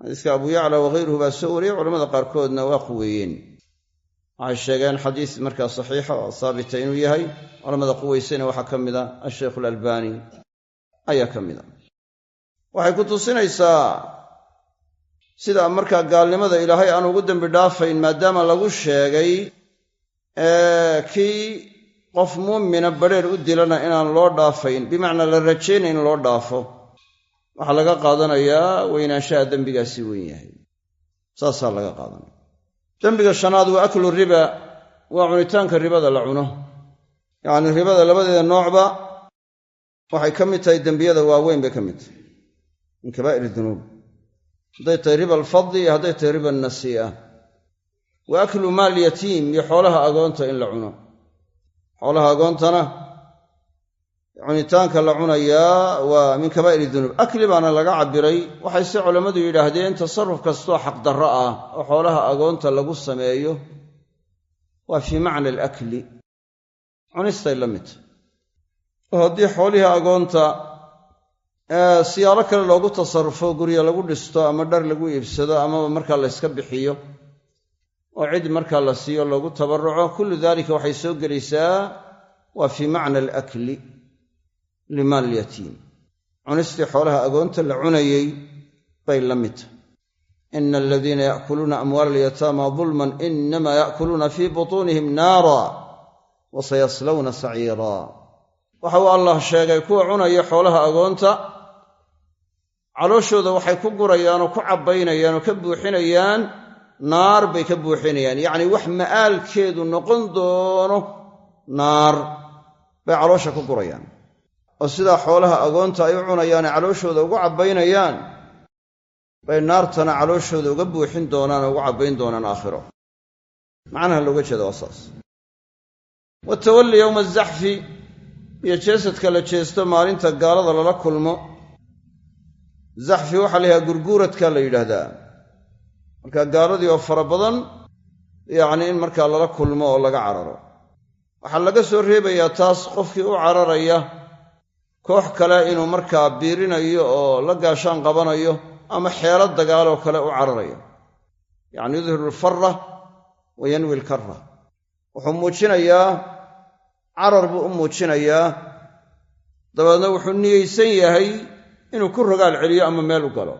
Xadiiska abu yacla wakhayruhu baa soo wariyey culamada qaarkoodna waa quweeyeen waxay sheegeen xadiis markaa saxiixa oo haabita inuu yahay. Culamada quweysena waxaa ka mida asheikhu alalbani ayaa ka mida waxay ku tusinaysaa sida markaa gaalnimada ilaahay aan ugu dembi dhaafayn maadaama lagu sheegay kii qof muumina badrheer u dilana inaan loo dhaafayn. Bimacnaa la rajayna in loo dhaafo. Waxaa laga qaadanayaa weynaanshaha dembigaasi weyn yahay. Saasaa laga qaadanaya. Dembiga shanaad waa aklu riba waa cunitaanka ribada la cuno. Yacnii ribada labadeeda noocba waxay ka mid tahay dembiyada waaweyn bay ka mid tahay. Min kabaa'ir dunuub. Hadday tahay riba alfadli iyo hadday tahay riba annasii'a. Wa aklu maal yatiim iyo xoolaha agoonta in la cuno xoolaha agoontana cunitaanka la cunayaa waa min kabaa'ir dunuub. Akli baana laga cabbiray waxayse culammadu yidhaahdeen tasarruf kastoo xaqdarro ah oo xoolaha agoonta lagu sameeyo. Waa fii macna alakli. Cunistay la mid. Oo haddii xoolihii agoonta siyaalo kale loogu tasarrufo guryo lagu dhisto ama dhar lagu iibsado amaba markaa la yska bixiyo oo cid markaa la siiyo loogu tabarruco kullu daalika waxay soo gelaysaa waa fii macna alakli limaal alyatiim cunistii xoolaha agoonta la cunayey bay la mid tahay. Ina aladiina yaakuluuna amwaala alyataama dulman inama yaakuluuna fii butuunihim naara wa sayaslawna saciira. Waxa uu allah sheegay kuwa cunaya xoolaha agoonta calooshooda waxay ku gurayaan oo ku cabbaynayaan oo ka buuxinayaan naar bay ka buuxinayaan. Yacnii wax ma'aalkeedu noqon doono naar bay caloosha ku gurayaan. Oo sidaa xoolaha agoonta ay u cunayaane calooshooda ugu cabbaynayaan bay naartana calooshooda uga buuxin doonaan oo ugu cabbayn doonaan aakhiro. Macnaha looga jeeda waa saas. Watawalli yowma azaxfi iyo jeesadka la jeesto maalinta gaalada lala kulmo. Zaxfi waxaa la yidhaha gurguuradka la yidhaahdaa marka gaaladii oo fara badan yacnii in markaa lala kulmo oo laga cararo. Waxaa laga soo reebayaa taas qofkii u cararaya koox kale inuu markaa biirinayo oo la gaashaan qabanayo ama xeelo dagaaloo kale u cararayo yacni yudhiru alfarra wa yanwi alkarra wuxuu muujinayaa carar buu u muujinayaa. Dabeedna wuxuu niyeysan yahay inuu ku rogaal celiyo ama meel u galo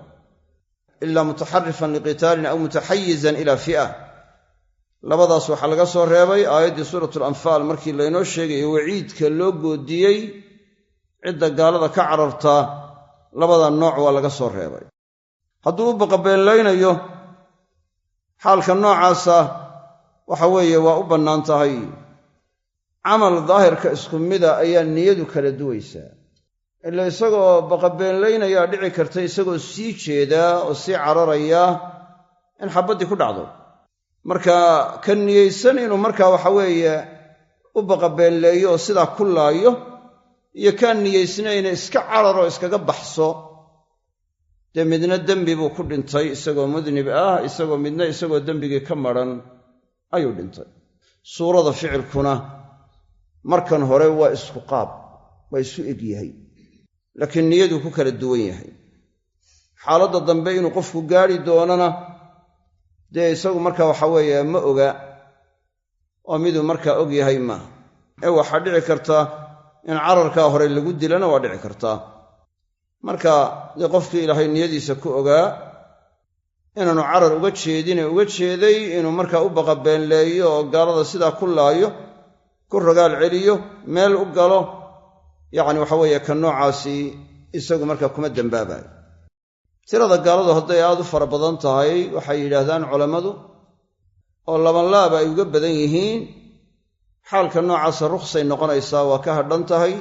ilaa mutaxarifan liqitaalin aw mutaxayizan ila fi'a. Labadaas waxaa laga soo reebay aayaddii suuratu alanfaal markii laynoo sheegayo waciidka loo goodiyey cidda gaalada ka carartaa labada nooc waa laga soo reebay. Hadduu u baqabeenlaynayo xaalka noocaasa waxa weeye waa u bannaan tahay. Camal daahirka isku mida ayaa niyadu kala duwaysaa ila isagoo baqabeenlaynayaa dhici karta isagoo sii jeedaa oo sii cararaya in xabaddii ku dhacdo. Marka ka niyeysan inuu markaa waxa weeye u baqabeenleeyo oo sidaa ku laayo iyo kaan niyeysnayna iska cararoo iskaga baxso dee midna dembi buu ku dhintay isagoo mudnib ah isagoo midna isagoo dembigii ka madran ayuu dhintay. Suurada ficilkuna markan hore waa isku qaab waa isu eg yahay laakiin niyaduu ku kala duwan yahay. Xaaladda dambe inuu qofku gaadhi doonana dee isagu markaa waxa weeye ma oga oo miduu markaa og yahay maaha ee waxaa dhici karta in cararkaa hore lagu dilana waa dhici kartaa marka dee qofkii ilaahay niyadiisa ku ogaa inaanu carar uga jeedine uga jeeday inuu markaa u baqabeenleeyo oo gaalada sidaa ku laayo ku rogaal celiyo meel u galo yacni waxa weeye ka noocaasi isagu markaa kuma dembaabayo tirada gaaladu hadday aad u fara badan tahay waxay yidhaahdaan culammadu oo labanlaaba ay uga badan yihiin xaalka noocaasa ruksay noqonaysaa waa ka hadhan tahay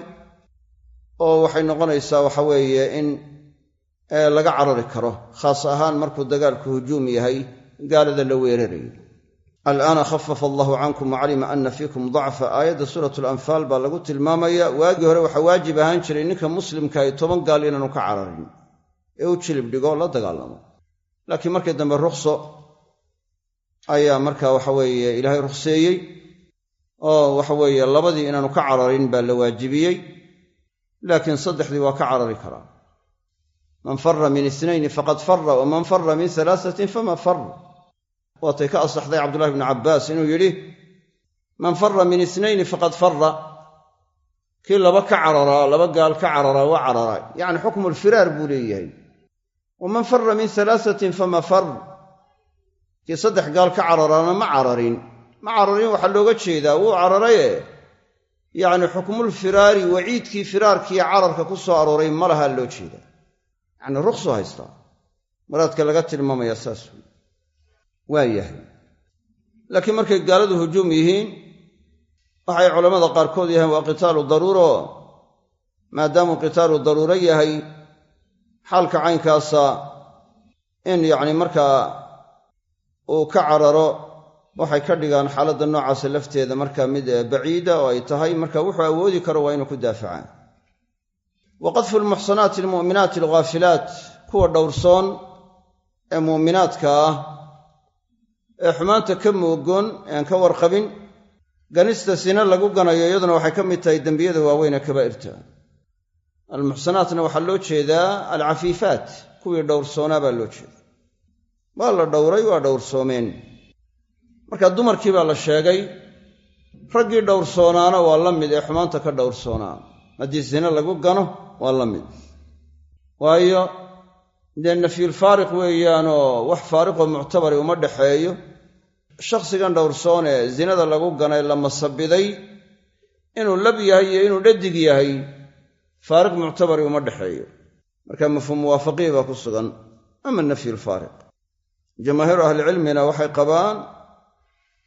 oo waxay noqonaysaa waxa weeye in laga carari karo khaas ahaan markuu dagaalku hujuum yahay gaalada la weerarayo alaana khafafa allahu cankum wacalima ana fiikum dacfa aayadda suuratu alanfaal baa lagu tilmaamaya. Waagii hore waxaa waajib ahaan jiray ninka muslimkahi toban gaal inaanu ka cararin. Ee u jilib dhigo la dagaalamo. Laakiin markii dambe rukso ayaa marka waxa weeye ilaahay rukseeyey oo waxa weeye labadii inaanu ka cararin baa la waajibiyey. Laakiin saddexdii waa ka carari karaa. Man fara min itnayni faqad fara waman fara min alaasatin fama far waatay ka asaxday cabdullahi bnu cabbaas inuu yidhi man fara min itnayni faqad fara kii laba ka cararaa laba gaal ka cararaa waa cararaa yacni xukmu lfiraar buu leeyahay. Waman fara min alaasatin fama far. Kii saddex gaal ka cararaana ma cararin. Ma cararin waxaa looga jeedaa wuu cararaye. Yacni xukmulfiraari waciidkii firaarkiiyo cararka ku soo arooray ma lahaa loo jeeda yacni ruqsu haystaa muraadka laga tilmaamayaa saas waa yahay. Laakiin markay gaaladu hujuum yihiin waxay culammada qaarkood yahaen waa qitaalu daruuro. Maadaamuu qitaalu daruuro yahay xaalka caynkaasa in yacni markaa uu ka cararo waxay ka dhigaan xaaladda noocaasa lafteeda markaa mid baciida oo ay tahay marka wuxuu awoodi karo waa inuu ku daafacaan wa qadfu lmuxsanaati almu'minaati alghaafilaat kuwa dhowrsoon ee mu'minaadka ah ee xumaanta ka moogoon ee aan ka warqabin ganista sina lagu ganayo iyaduna waxay ka mid tahay dembiyada waaweyn ee kabaa'irta. Almuxsanaatna waxaa loo jeedaa alcafiifaat kuwii dhowrsoonaa baa loo jeeda waa la dhowray waa dhowrsoomeen marka dumarkii baa la sheegay raggii dhowrsoonaana waa la mid ee xumaanta ka dhowrsoonaa haddii sine lagu gano waa la mid. Waayo dee nafyulfaariq weeyaanoo wax faariqoo muctabari uma dhaxeeyo shakhsigan dhowrsoon ee zinada lagu ganay la masabiday inuu lab yahay iyo inuu dhadig yahay faariq muctabari uma dhexeeyo marka mafhuum muwaafaqii baa ku sugan ama nafyulfaariq jamaahiiru ahlicilmina waxay qabaan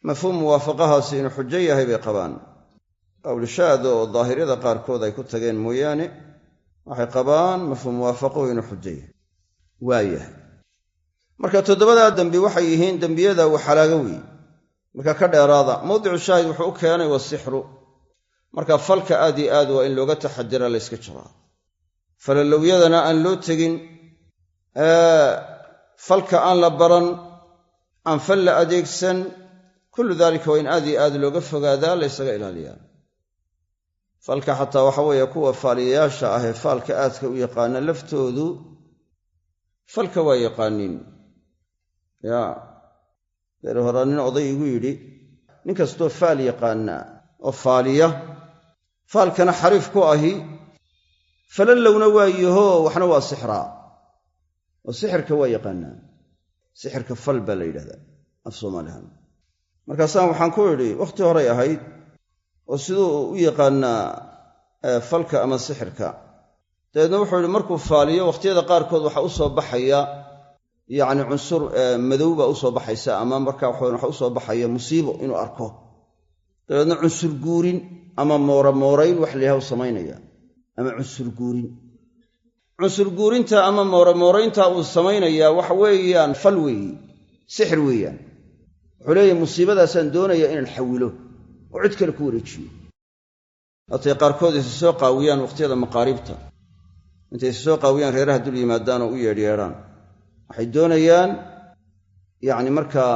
mafhuum muwaafaqahaasi inuu xujo yahay bay qabaan. Qowlishaada oo daahiriyada qaarkood ay ku tageen mooyaane waxay qabaan mafhuum muwaafaqahu inuu xujo yahay waa yahay. Marka toddobadaa dembi waxay yihiin dembiyada waxalaaga weeye marka ka dheeraada mawdicu shaahid wuxuu u keenay wasixru marka falka aad iyo aad waa in looga taxadira layska jiraa falalowyadana aan loo tegin falka aan la baran aan fal la adeegsan kullu daalika waa in aad iyo aad looga fogaadaa laysaga ilaaliyaa. Falka xataa waxa weeye kuwa faaliyayaasha ah ee faalka aadka u yaqaana laftoodu falka waa yaqaaniin yaa beer horaa nin oday igu yidhi nin kastoo faal yaqaanaa oo faaliya faalkana xariif ku ahi falallowna waa yaho waxna waa sixraa. Oo sixirka waa yaqaanaa. Sixirka fal baa la yidhahdaa af soomaalihan. Markaasaan waxaan ku idhi wakhti horay ahayd oo siduu u yaqaanaa falka ama sixirka dabeedna wuxuu yidhi markuu faaliyo wakhtiyada qaarkood waxaa u soo baxaya yacni cunsur madow baa u soo baxaysa ama marka waxa u soo baxaya musiibo inuu arko. Dabeedna cunsur guurin ama mooramoorayn wax layaha u samaynaya ama cunsur guurin. Cunsur guurinta ama mooramooraynta uu samaynayaa waxa weeyaan fal weeye sixir weeyaan. Wuxuu leeyahy musiibadaasaan doonaya inaan xawilo oo cid kale ku wareejiyo. Haatay qaarkood isa soo qaawiyaan wakhtiyada maqaaribta intay soo qaawiyaan reeraha dul yimaadaan oo u yeedhyeedhaan. Waxay doonayaan yacni markaa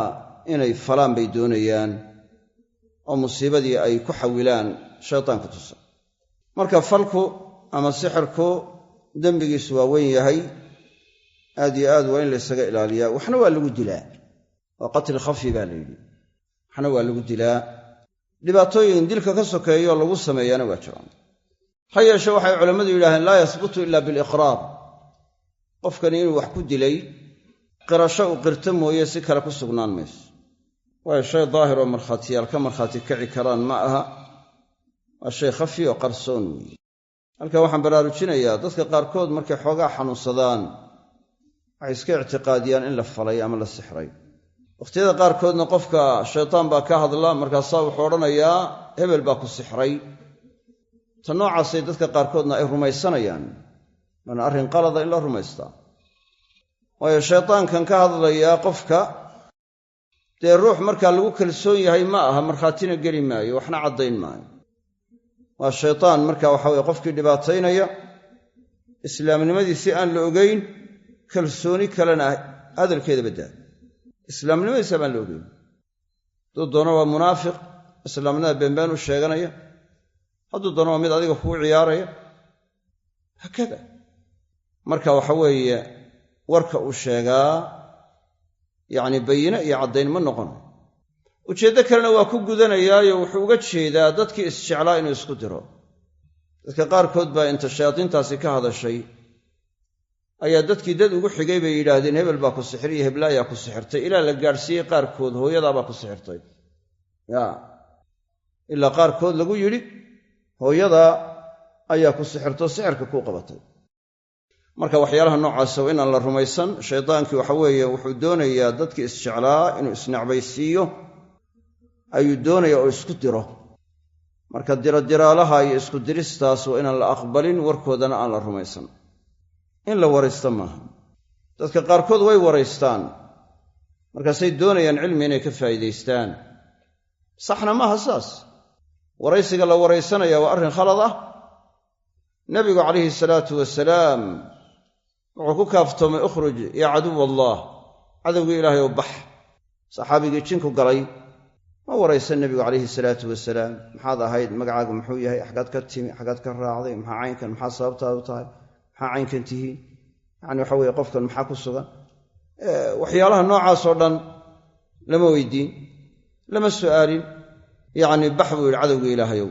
inay falaan bay doonayaan oo musiibadii ay ku xawilaan shaytaanka tusa. Marka falku ama sixirku dembigiisu waa weyn yahay aad yo aad waa in laysaga ilaaliyaa. Waxna waa lagu dilaa. Waa qatli khafi baa la yidhi. Waxna waa lagu dilaa. Dhibaatooyin dilka ka sokeeyo lagu sameeyaana waa jiraan ha yeeshe waxay culammadu yidhahdeen laa yasbutu ila biliqraar. Qofkani inuu wax ku dilay qirasho uu qirto mooye si kale ku sugnaan mayso. Waayo shay daahir oo markhaatiyaal ka markhaati kaci karaan ma aha. Waa shay khafi oo qarsoon weeye. Halkan waxaan baraarujinayaa dadka qaarkood markay xoogaa xanuunsadaan waxay iska ictiqaadiyaan in la falay ama la sixray. Wakhtiyada qaarkoodna qofka shaytaan baa ka hadla markaasaa wuxuu odhanayaa hebel baa ku sixray ta noocaasay dadka qaarkoodna ay rumaysanayaan. Waana arrin qalada in la rumaystaa waayo shaytaankan ka hadlayaa qofka dee ruux markaa lagu kalsoon yahay ma aha markhaatina geli maayo waxna caddayn maayo. Waa shaytaan marka waxa weye qofkii dhibaataynaya islaamnimadii si aan la ogayn kalsooni kalena hadalkeeda baddaa islaamnimadiisa baan la ogeyn. Hadduu doono waa munaafiq islaamnimada beenbeen u sheeganaya hadduu doono waa mid adiga kugu ciyaaraya? Haakada marka waxa weeye warka uu sheegaa yacni bayine iyo caddayn ma noqonayo ujeeddo kalena waa ku gudanayaayo wuxuu uga jeedaa dadkii isjeclaa inuu isku diro. Dadka qaarkood baa inta shayaadiintaasi ka hadashay ayaa dadkii dad ugu xigay bay yidhaahdeen hebel baa ku sixir iyo heblaayaa ku sixirtay ilaa la gaadhsiiyey qaarkood hooyadaabaa ku sixirtay. Ya ilaa qaarkood lagu yidhi hooyadaa ayaa ku sixirto sixirka kuu qabatay. Marka waxyaalaha noocaasa waa inaan la rumaysan shaydaankii waxa weeye wuxuu doonayaa dadkii isjeclaa inuu isnacbaysiiyo ayuu doonaya oo isku diro. Marka dirodiraalaha iyo isku diristaas waa inaan la aqbalin warkoodana aan la rumaysan. In la waraysta maaha. Dadka qaarkood way waraystaan. Markaasay doonayaan cilmi inay ka faa'iidaystaan. Saxna maaha saas waraysiga la waraysanaya waa arrin khalad ah. Nebigu calayhi salaatu wasalaam wuxuu ku kaaftoomay ukhruj yaa caduw allah cadowgii ilaahay oo bax. Saxaabigii jinku galay ma waraysan nebigu calayhi salaatu wasalaam maxaad ahayd magacaagu muxuu yahay xaggaad ka timi xaggaad ka raacday maxaa caynkan maxaa sababtaadu tahay maxaa caynkan tihiin yacni waxa weye qofkan maxaa ku sugan? Waxyaalaha noocaasoo dhan lama weydiin lama su'aalin yacni bax buu yidhi cadowgii ilaahayow.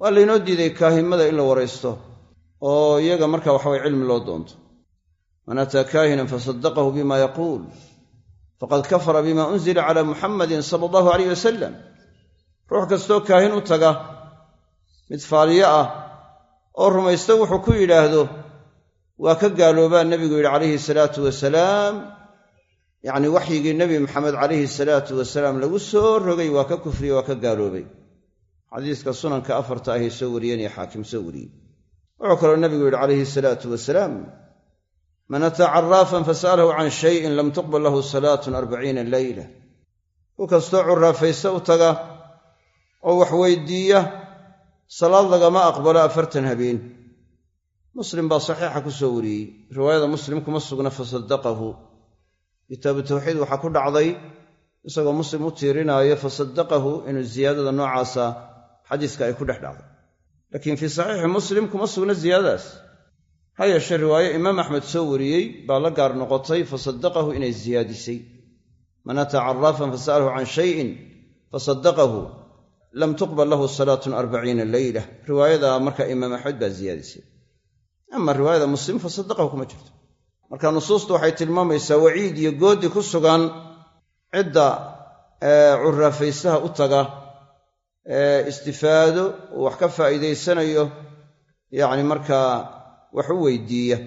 Waa laynoo diiday kaahimada in la waraysto oo iyaga marka waxaweye cilmi loo doonto. Man ataa kaahinan fasaddaqahu bima yaquul faqad kafara bima unzila cala muxamadin sala allahu alayh wasalam ruux kastoo kaahin u taga mid faaliyo ah oo rumaysta wuxuu ku yidhaahdo waa ka gaaloobaa nebigu yidhi calayhi salaatu wasalaam yacni waxyigii nebi maxamed calayhi salaatu wasalaam lagu soo rogay waa ka kufriye waa ka gaaloobay. Xadiiska sunanka afarta ahay soo wariyeen iyo xaakim soo wariyey. Wuxuu kaloo nebigu yidhi calayhi salaatu wasalaam man ataa caraafan fasa'alahu can shayin lam tuqbal lahu salaatun arbaciina leyla ku kastoo curaafaysta u taga oo wax weydiiya salaad lagama aqbalo afartan habeen. Muslim baa saxiixa ku soo wariyey. Riwaayada muslim kuma sugna fasaddaqahu kitaabu tawxiid waxaa ku dhacday isagoo muslim u tiirinaayo fasaddaqahu inuu ziyaadada noocaasa xadiiska ay ku dhex dhacday. Laakiin fii saxiixi muslim kuma sugna ziyaadadaas ha yeeshee riwaaye imaam axmed soo wariyey baa la gaar noqotay fasaddaqahu inay ziyaadisay. Man ataa caraafan fasa'alahu can shayin fasaddaqahu lam tuqbal lahu salaatun arbaciina leyla riwaayada marka imaam axmed baa ziyaadisay. Ama riwaayada muslim fa sadaqahu kuma jirto marka nusuustu waxay tilmaamaysaa waciid iyo goodi ku sugan cidda curraafaysaha u taga ee istifaado wax ka faa'iidaysanayo yacni markaa wax u weydiiya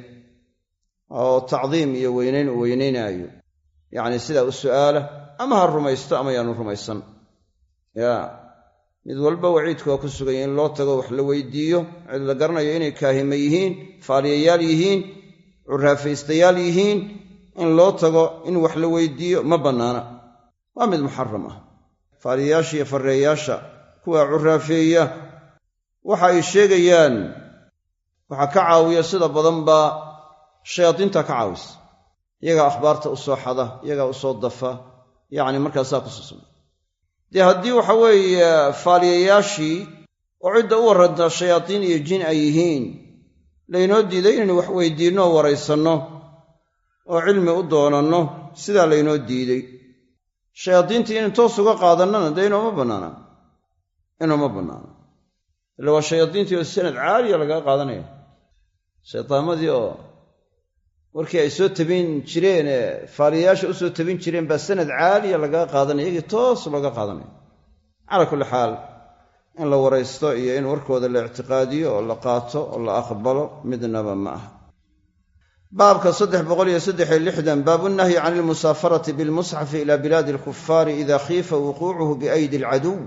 oo tacdiim iyo weynayn uu weynaynaayo. Yacni sidaa u su'aala ama ha rumaysto ama yaanu rumaysan. Ya mid walba waciidku waa ku suganya in loo tago wax la weydiiyo cid la garanayo inay kaahima yihiin faaliyayaal yihiin curraafaystayaal yihiin in loo tago in wax la weydiiyo ma bannaana. Waa mid muxaram ah. Faaliyayaasha iyo farreeyaasha kuwaa curraafeeya waxa ay sheegayaan waxaa ka caawiya sida badan baa shayaadiinta ka caawisa iyagaa akhbaarta u soo xada iyagaa u soo dafa yacni markaasaa ku susmay dee haddii waxa weeye faaliyayaashii oo cidda u warrantaa shayaadiin iyo jin ay yihiin laynoo diiday inaynu wax weydiinno waraysanno oo cilmi u doonanno sidaa laynoo diiday. Shayaadiintii inaynu toos uga qaadannana dee inooma bannaana inooma bannaana. Illa waa shayaadiintii oo sanad caaliya lagaga qaadanaya. Shaytaamadii oo warkii ay soo tabin jireen ee faaliyayaasha u soo tabin jireen baa sanad caaliya lagaga qaadanaya iyagii toos looga qaadanaya. Calaa kulli xaal in la waraysto iyo in warkooda la ictiqaadiyo oo la qaato oo la aqbalo midnaba ma aha. Baabka baabunahyi can ilmusaafarati bilmusxafi ila bilaadi alkufaari ida khiifa wuquucuhu biaydi alcaduw.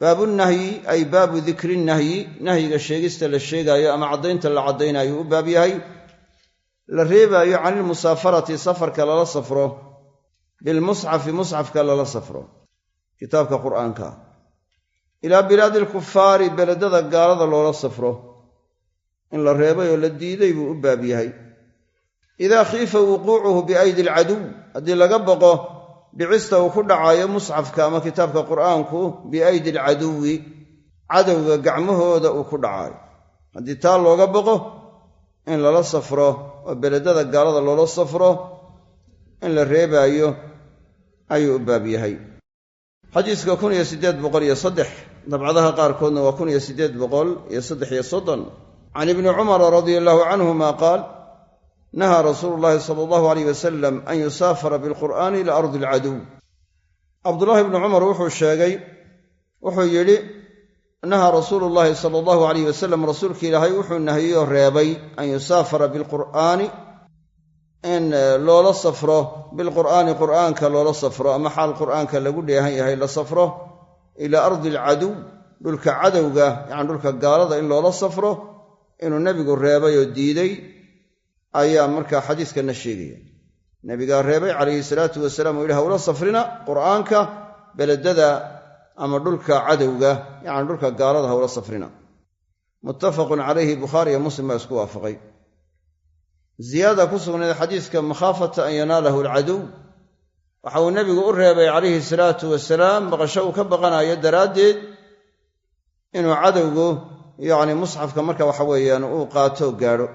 Baabunahyi ay baabu dikri nahyi nahyiga sheegista la sheegaayo ama caddaynta la caddaynayo u baab yahay la reebaayo can ilmusaafarati safarka lala safro bilmusxafi musxafka lala safro. Kitaabka qur'aanka ilaa bilaadi alkufaari beledada gaalada loola safro. In la reebay oo la diiday buu u baab yahay. Idaa khiifa wuquucuhu biaydi alcaduw haddii laga boqo dhicista uu ku dhacaayo musxafka ama kitaabka qur'aanku biaydi alcaduwi cadowga gacmahooda uu ku dhacaayo. Haddii taa looga boqo in lala safro oo beledada gaalada loola safro in la reebaayo ayuu u baab yahay xadiiska kun iyo siddeed boqol iyo saddex dabcadaha qaarkoodna waa kun iyo siddeed boqol iyo saddex iyo soddon can ibni cumara radia allahu canhuma qaal nahaa rasuulu llaahi sala allahu aleyh wasalam an yusaafara bilqur'aani ila ardi alcaduw cabdullaahi bni cumar wuxuu sheegay wuxuu yidhi nahaa rasuulu llaahi sala allahu aleyh wasalam rasuulka ilaahay wuxuu nahiyoo reebay an yusaafara bilqur'aani in loola safro bilqur'aani qur'aanka loola safro ama xaal qur'aanka lagu dheehan yahay la safro ilaa ardi alcaduw dhulka cadowga yacni dhulka gaalada in loola safro inuu nebigu reebay oo diiday ayaa markaa xadiiskana sheegaya. Nebigaa reebay calayhi salaatu wasalaam uu yidhi hawla safrina qur'aanka beledada ama dhulka cadowga yacni dhulka gaalada hawla safrina. Muttafaqun calayhi bukhaari iyo muslim baa isku waafaqay ziyaada ku sugnayd xadiiska makhaafata an yanaalahu alcaduw waxa uu nebigu u reebay calayhi salaatu wasalaam baqasho uu ka baqanayo daraaddeed inuu cadowgu yacni musxafka marka waxa weeyaan uu qaato gaadho.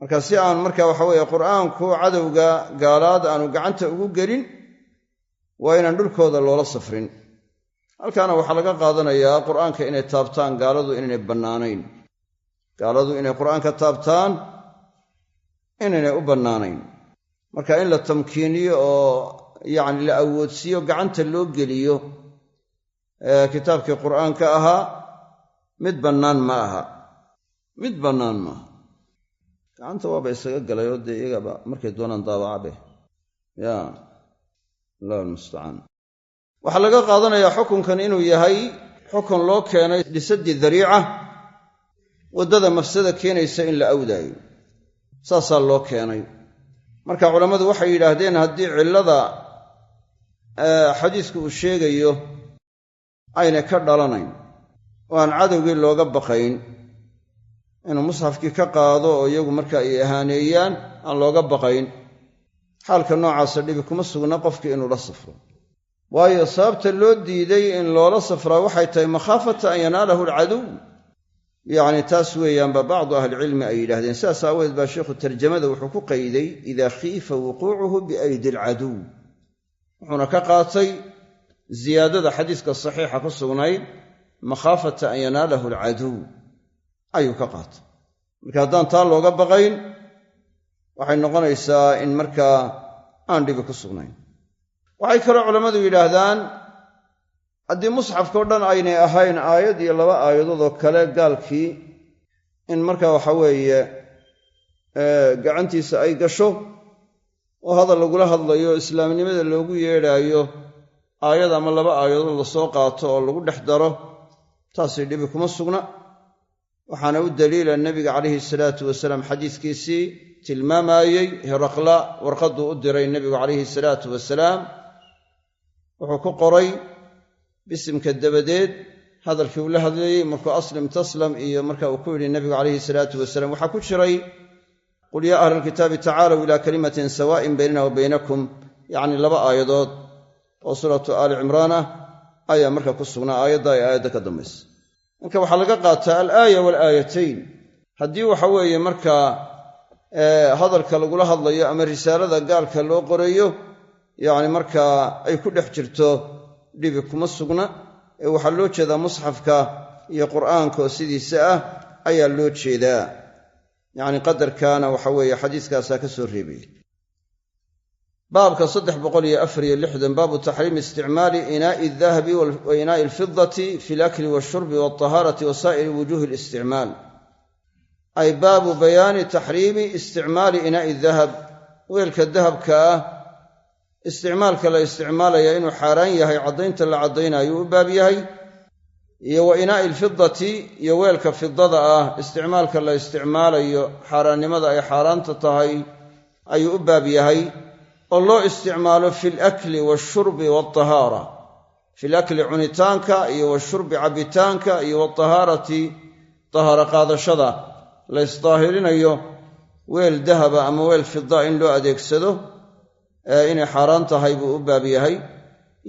Marka si aan marka waxa weeye qur'aanku cadowga gaalaad aanu gacanta ugu gelin waa inaan dhulkooda loola safrin. Halkaana waxaa laga qaadanayaa qur'aanka inay taabtaan gaaladu inaynay bannaanayn. Gaaladu inay qur'aanka taabtaan inaynay u bannaanayn. Marka in la tamkiiniyo oo yacni la awoodsiiyo gacanta loo geliyo kitaabkii qur'aanka ahaa mid bannaan ma aha. Mid bannaan maaha gacanta waaba isaga galay oo dee iyagaba markay doonaan daabacabe. Ya allahu almustacaan waxaa laga qaadanayaa xukunkan inuu yahay xukun loo keenay dhisaddii dariica waddada mafsada keenaysa in la awdaayo saasaa loo keenay. Marka culammadu waxay yidhaahdeen haddii cillada xadiisku uu sheegayo aynay ka dhalanayn oo aan cadowgii looga baqayn inuu musxafkii ka qaado oo iyagu marka ay ahaaneeyaan aan looga baqayn xaalka noocaasa dhibi kuma sugna qofkii inuu la safro. Waayo sababta loo diiday in loola safraa waxay tahay makhaafata an yanaalahu alcaduw yacni taas weeyaanba bacdu ahlicilmi ay yidhahdeen sidaas aawadeed baa sheikhu tarjamada wuxuu ku qayday idaa khiifa wuquucuhu biaydi alcaduw. Wuxuuna ka qaatay ziyaadada xadiiska saxiixa ku sugnayd makhaafata an yanaalahu alcaduw. Ayuu ka qaatay. Marka haddaan taa looga baqayn waxay noqonaysaa in markaa aan dhibi ku sugnayn. Waxay kaloo culammadu yidhaahdaan haddii musxafka o dhan aynay ahayn aayad iyo laba aayadood oo kale gaalkii in marka waxa weeye gacantiisa ay gasho oo hadal lagula hadlayo islaamnimada loogu yeedhaayo aayad ama laba aayadood la soo qaato oo lagu dhex daro taasi dhibi kuma sugna. Waxaana u daliila nebiga calayhi salaatu wasalaam xadiiskiisii tilmaamaayey heraqla warqadduu u diray nebigu calayhi salaatu wasalaam. Wuxuu ku qoray bisimka dabadeed hadalkii uu la hadlayey markuu aslim taslam iyo marka uu ku yidhi nebigu calayhi salaatu wasalaam waxaa ku jiray qul yaa ahla alkitaabi tacaalow ilaa kalimatin sawaa'in baynana wa baynakum. Yacni laba aayadood oo suuratu aali cimraan ah ayaa marka ku sugnaa aayadda ay aayadda ka dambaysa. Marka waxaa laga qaataa alaaya waalaayatayn haddii waxa weeye markaa hadalka lagula hadlayo ama risaalada gaalka loo qorayo yacni markaa ay ku dhex jirto dhibi kuma sugna ee waxaa loo jeedaa musxafka iyo qur'aanka oo sidiisa ah ayaa loo jeedaa. Yacni qadarkaana waxa weeye xadiiskaasaa ka soo reebaya baabka saddex boqol iyo afar iyo lixdan baabu taxriimi isticmaali inaa'i aldahabi wa inaa'i alfidati fi alakli waalshurbi waltahaarati wa saa'iri wujuuhi alisticmaal. Ay baabu bayaani taxriimi isticmaali inaa'i dahab. Weelka dahabka ah isticmaalka la isticmaalaya inuu xaaraan yahay caddaynta la caddaynayo u baab yahay. Iyo wa inaa'i alfidati iyo weelka fidada ah isticmaalka la isticmaalayo xaaraannimada ay xaaraanta tahay ayuu u baab yahay. Oo loo isticmaalo fi alakli waalshurbi waatahaara fi lakli cunitaanka iyo washurbi cabbitaanka iyo watahaarati tahaaro qaadashada. La ysdaahirinayo weel dahaba ama weel fida in loo adeegsado inay xaaraan tahay buu u baab yahay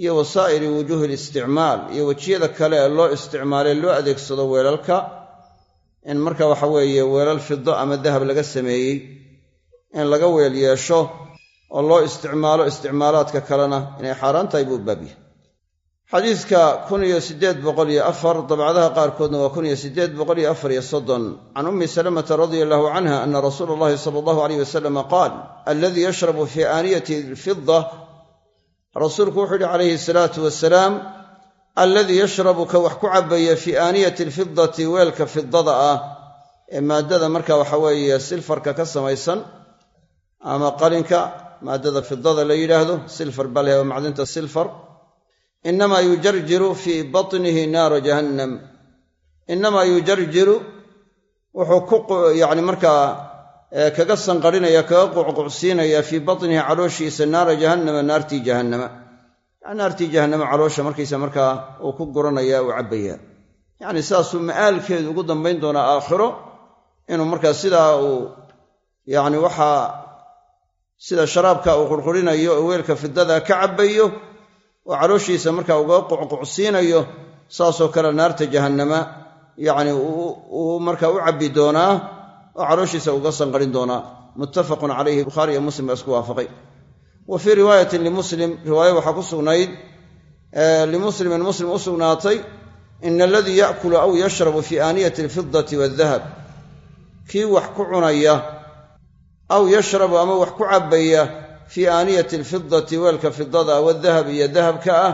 iyo wasaa'iri wujuuhi listicmaal iyo wejiyada kale ee loo isticmaalay loo adeegsado weelalka in marka waxa weeye weelal fido ama dahab laga sameeyey in laga weel yeesho oo loo isticmaalo isticmaalaadka kalena inay xaaraan tahay buu u baab yahay xadiidka kun iyo siddeed boqol iyo afar dabcadaha qaarkoodna waa kun iyo siddeed boqol iyo afar iyo soddon. Can ummi salamata radia allahu canha ana rasuula allahi sala allahu aleyh wasalama qaal aladii yashrabu fii aaniyati alfida rasuulku wuxuu yihi calayhi salaatu wasalaam alladii yashrabu ka wax ku cabaya fii aaniyati alfidati weelka fidada ah ee maaddada marka waxa weeye silfarka ka samaysan ama qalinka maaddada fidada la yidhaahdo silfar laha waa macdinta silfar inamaa yujarjiru fii batnihi naara jahannam inamaa yujarjiru wuxuu ku yacni markaa kaga sanqarinaya kaga qucqucsiinaya fii batnihi calooshiisa naara jahannama naartii jahannama naartii jahannama caloosha markiisa markaa uu ku guranaya uu cabbayaa yacni saasuu ma'aalkeedu ugu dambayn doonaa aakhiro inuu markaa sidaa uu yacni waxaa sida sharaabka uu qurqurinayo oo weelka fidada ka cabbayo oo calooshiisa markaa ugaga qucqucsiinayo saasoo kale naarta jahannama yacni uu markaa u cabbi doonaa oo calooshiisa uga sanqarin doonaa. Muttafaqun calayhi bukhaari iyo muslim baa isku waafaqay. Wa fii riwaayatin limuslim riwaayo waxaa ku sugnayd limuslimin muslim u sugnaatay ina aladii yaakulu aw yashrabu fii aaniyati alfidati waaldahab kii wax ku cunaya aw yashrabu ama wax ku cabbaya fii aaniyati alfidati weelka fidada waaldahab iyo dahabka ah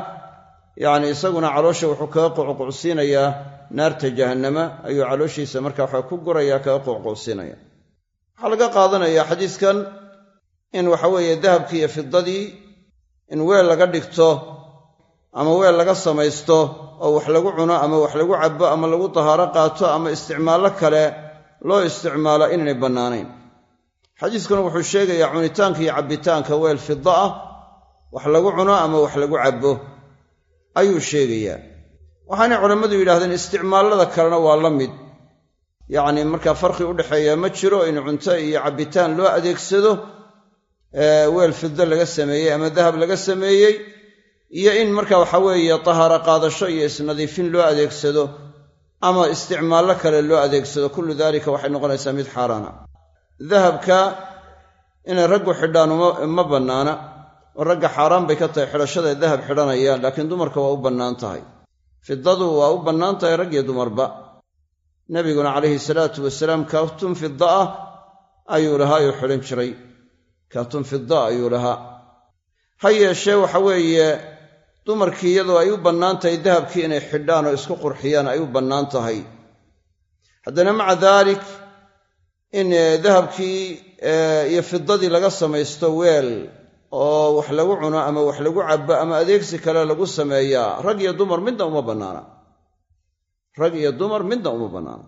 yacni isaguna caloosha wuxuu kaga qucqucsiinayaa naarta jahannama ayuu calooshiisa marka waxaa ku gurayaa kaga qucqucsiinaya waxaa laga qaadanayaa xadiiskan in waxa weeye dahabkii iyo fidadii in weel laga dhigto ama weel laga samaysto oo wax lagu cuno ama wax lagu cabbo ama lagu tahaaro qaato ama isticmaallo kale loo isticmaalo inaynay bannaanayn xadiiskuna wuxuu sheegayaa cunitaanka iyo cabbitaanka weel fida ah wax lagu cuno ama wax lagu cabbo ayuu sheegayaa. Waxaanay culammadu yidhahdeen isticmaallada kalena waa la mid. Yacni markaa farqi u dhexeeya ma jiro in cunto iyo cabbitaan loo adeegsado weel fido laga sameeyey ama dahab laga sameeyey iyo in marka waxa weeye tahaaro qaadasho iyo isnadiifin loo adeegsado ama isticmaallo kale loo adeegsado. Kullu daalika waxay noqonaysaa mid xaaraana dahabka inay raggu xidhaan ma bannaana oo ragga xaaraan bay ka tahay xidhashada dahab xidhanayaan laakiin dumarka waa u bannaan tahay. Fidadu waa u bannaan tahay rag iyo dumarba. Nebiguna calayhi salaatu wasalaam kaatun fida ah ayuu lahaa ayuu xidhan jiray. Kaatun fida ayuu lahaa. Ha yeeshee waxa weeye dumarkii iyadoo ay u bannaan tahay dahabkii inay xidhaan oo isku qurxiyaan ay u bannaan tahay. Haddana maca daalik in dahabkii iyo fidadii laga samaysto weel oo wax lagu cuno ama wax lagu cabbo ama adeegsi kale lagu sameeyaa rag iyo dumar midna uma bannaana. Rag iyo dumar midna uma bannaana.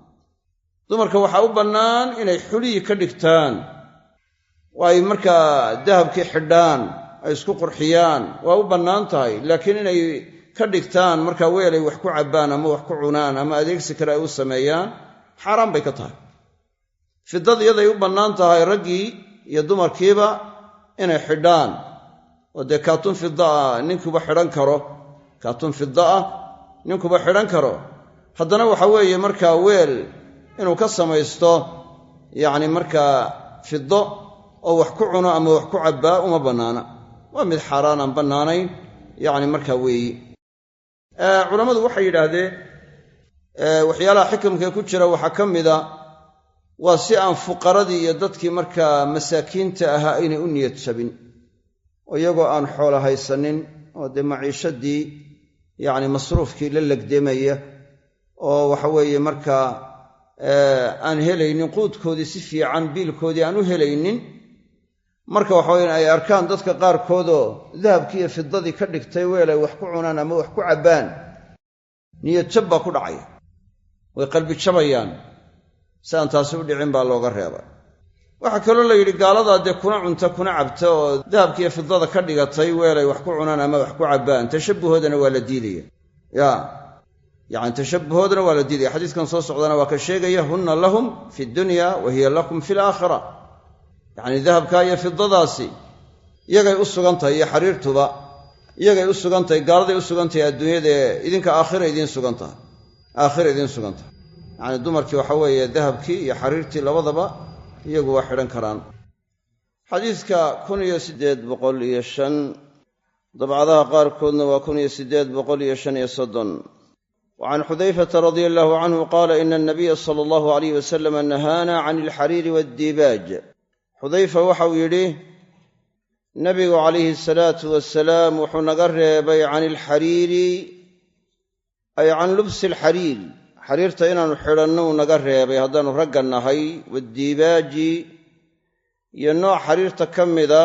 Dumarka waxaa u bannaan inay xuliyi ka dhigtaan. Oo ay markaa dahabkii xidhaan ay isku qurxiyaan waa u bannaan tahay. Laakiin inay ka dhigtaan markaa weel ay wax ku cabbaan ama wax ku cunaan ama adeegsi kale ay u sameeyaan xaaraan bay ka tahay fidad iyaday u bannaan tahay raggii iyo dumarkiiba inay xidhaan. Oo dee kaatun fida ah ninkuba xidhan karo. Kaatun fida ah ninkuba xidhan karo. Haddana waxa weeye markaa weel inuu ka samaysto yacni markaa fido oo wax ku cuno ama wax ku cabbaa uma bannaana. Waa mid xaaraan aan bannaanayn yacni markaa weeyi. Culammadu waxay yidhaahdeen waxyaalaha xikamka ku jira waxaa ka mida waa si aan fuqaradii iyo dadkii markaa masaakiinta ahaa aynay u niyad jabin. Oo iyagoo aan xoola haysanin oo dee maciishadii yacni masruufkii la legdemaya oo waxa weeye markaa aan helaynin quudkoodii si fiican biilkoodii aan u helaynin. Marka waxa weye ay arkaan dadka qaarkoodoo dahabkii iyo fidadii ka dhigtay weel ay wax ku cunaan ama wax ku cabbaan. Niyad jab baa ku dhacaya. Way qalbi jabayaan si aan taasi u dhicin baa looga reebay. Waxaa kaloo la yidhi gaaladaa dee kuna cunta kuna cabta oo dahabkiiyo fidada ka dhigatay weelay wax ku cunaan ama wax ku cabbaan tashabbuhoodana waa la diidaya. Ya yacni tashabbuhoodana waa la diidaya. Xadiiskan soo socdana waa ka sheegaya hunna lahum fi dunya wa hiya lakum fi alaakhira yacni dahabkaa iyo fidadaasi iyagay u sugan tahay iyo xariirtuba iyagay u sugan tahay gaaladay u sugan tahay adduunyadaee idinka aakhira idiin sugan tahay. Aakhira idiin sugan tahay yacni dumarkii waxa weeye dahabkii iyo xariirtii labadaba iyagu waa xidhan karaan. Xadiidka kun iyo siddeed boqol iyo shan dabcadaha qaarkoodna waa kun iyo siddeed boqol iyo shan iyo soddon. Wa can xudayfata radia allahu canhu qaala ina anabiya sala allahu alayh wasalama nahaana can alxariiri waaddiibaaj xudayfa waxau yidhi nabigu calayhi asalaatu wasalaam wuxuu naga reebay can ilxariiri ay can lubsi alxariir xariirta inaannu xidhanno uu naga reebay haddaannu ragga nahay waddiibaaji iyo nooc xariirta ka mida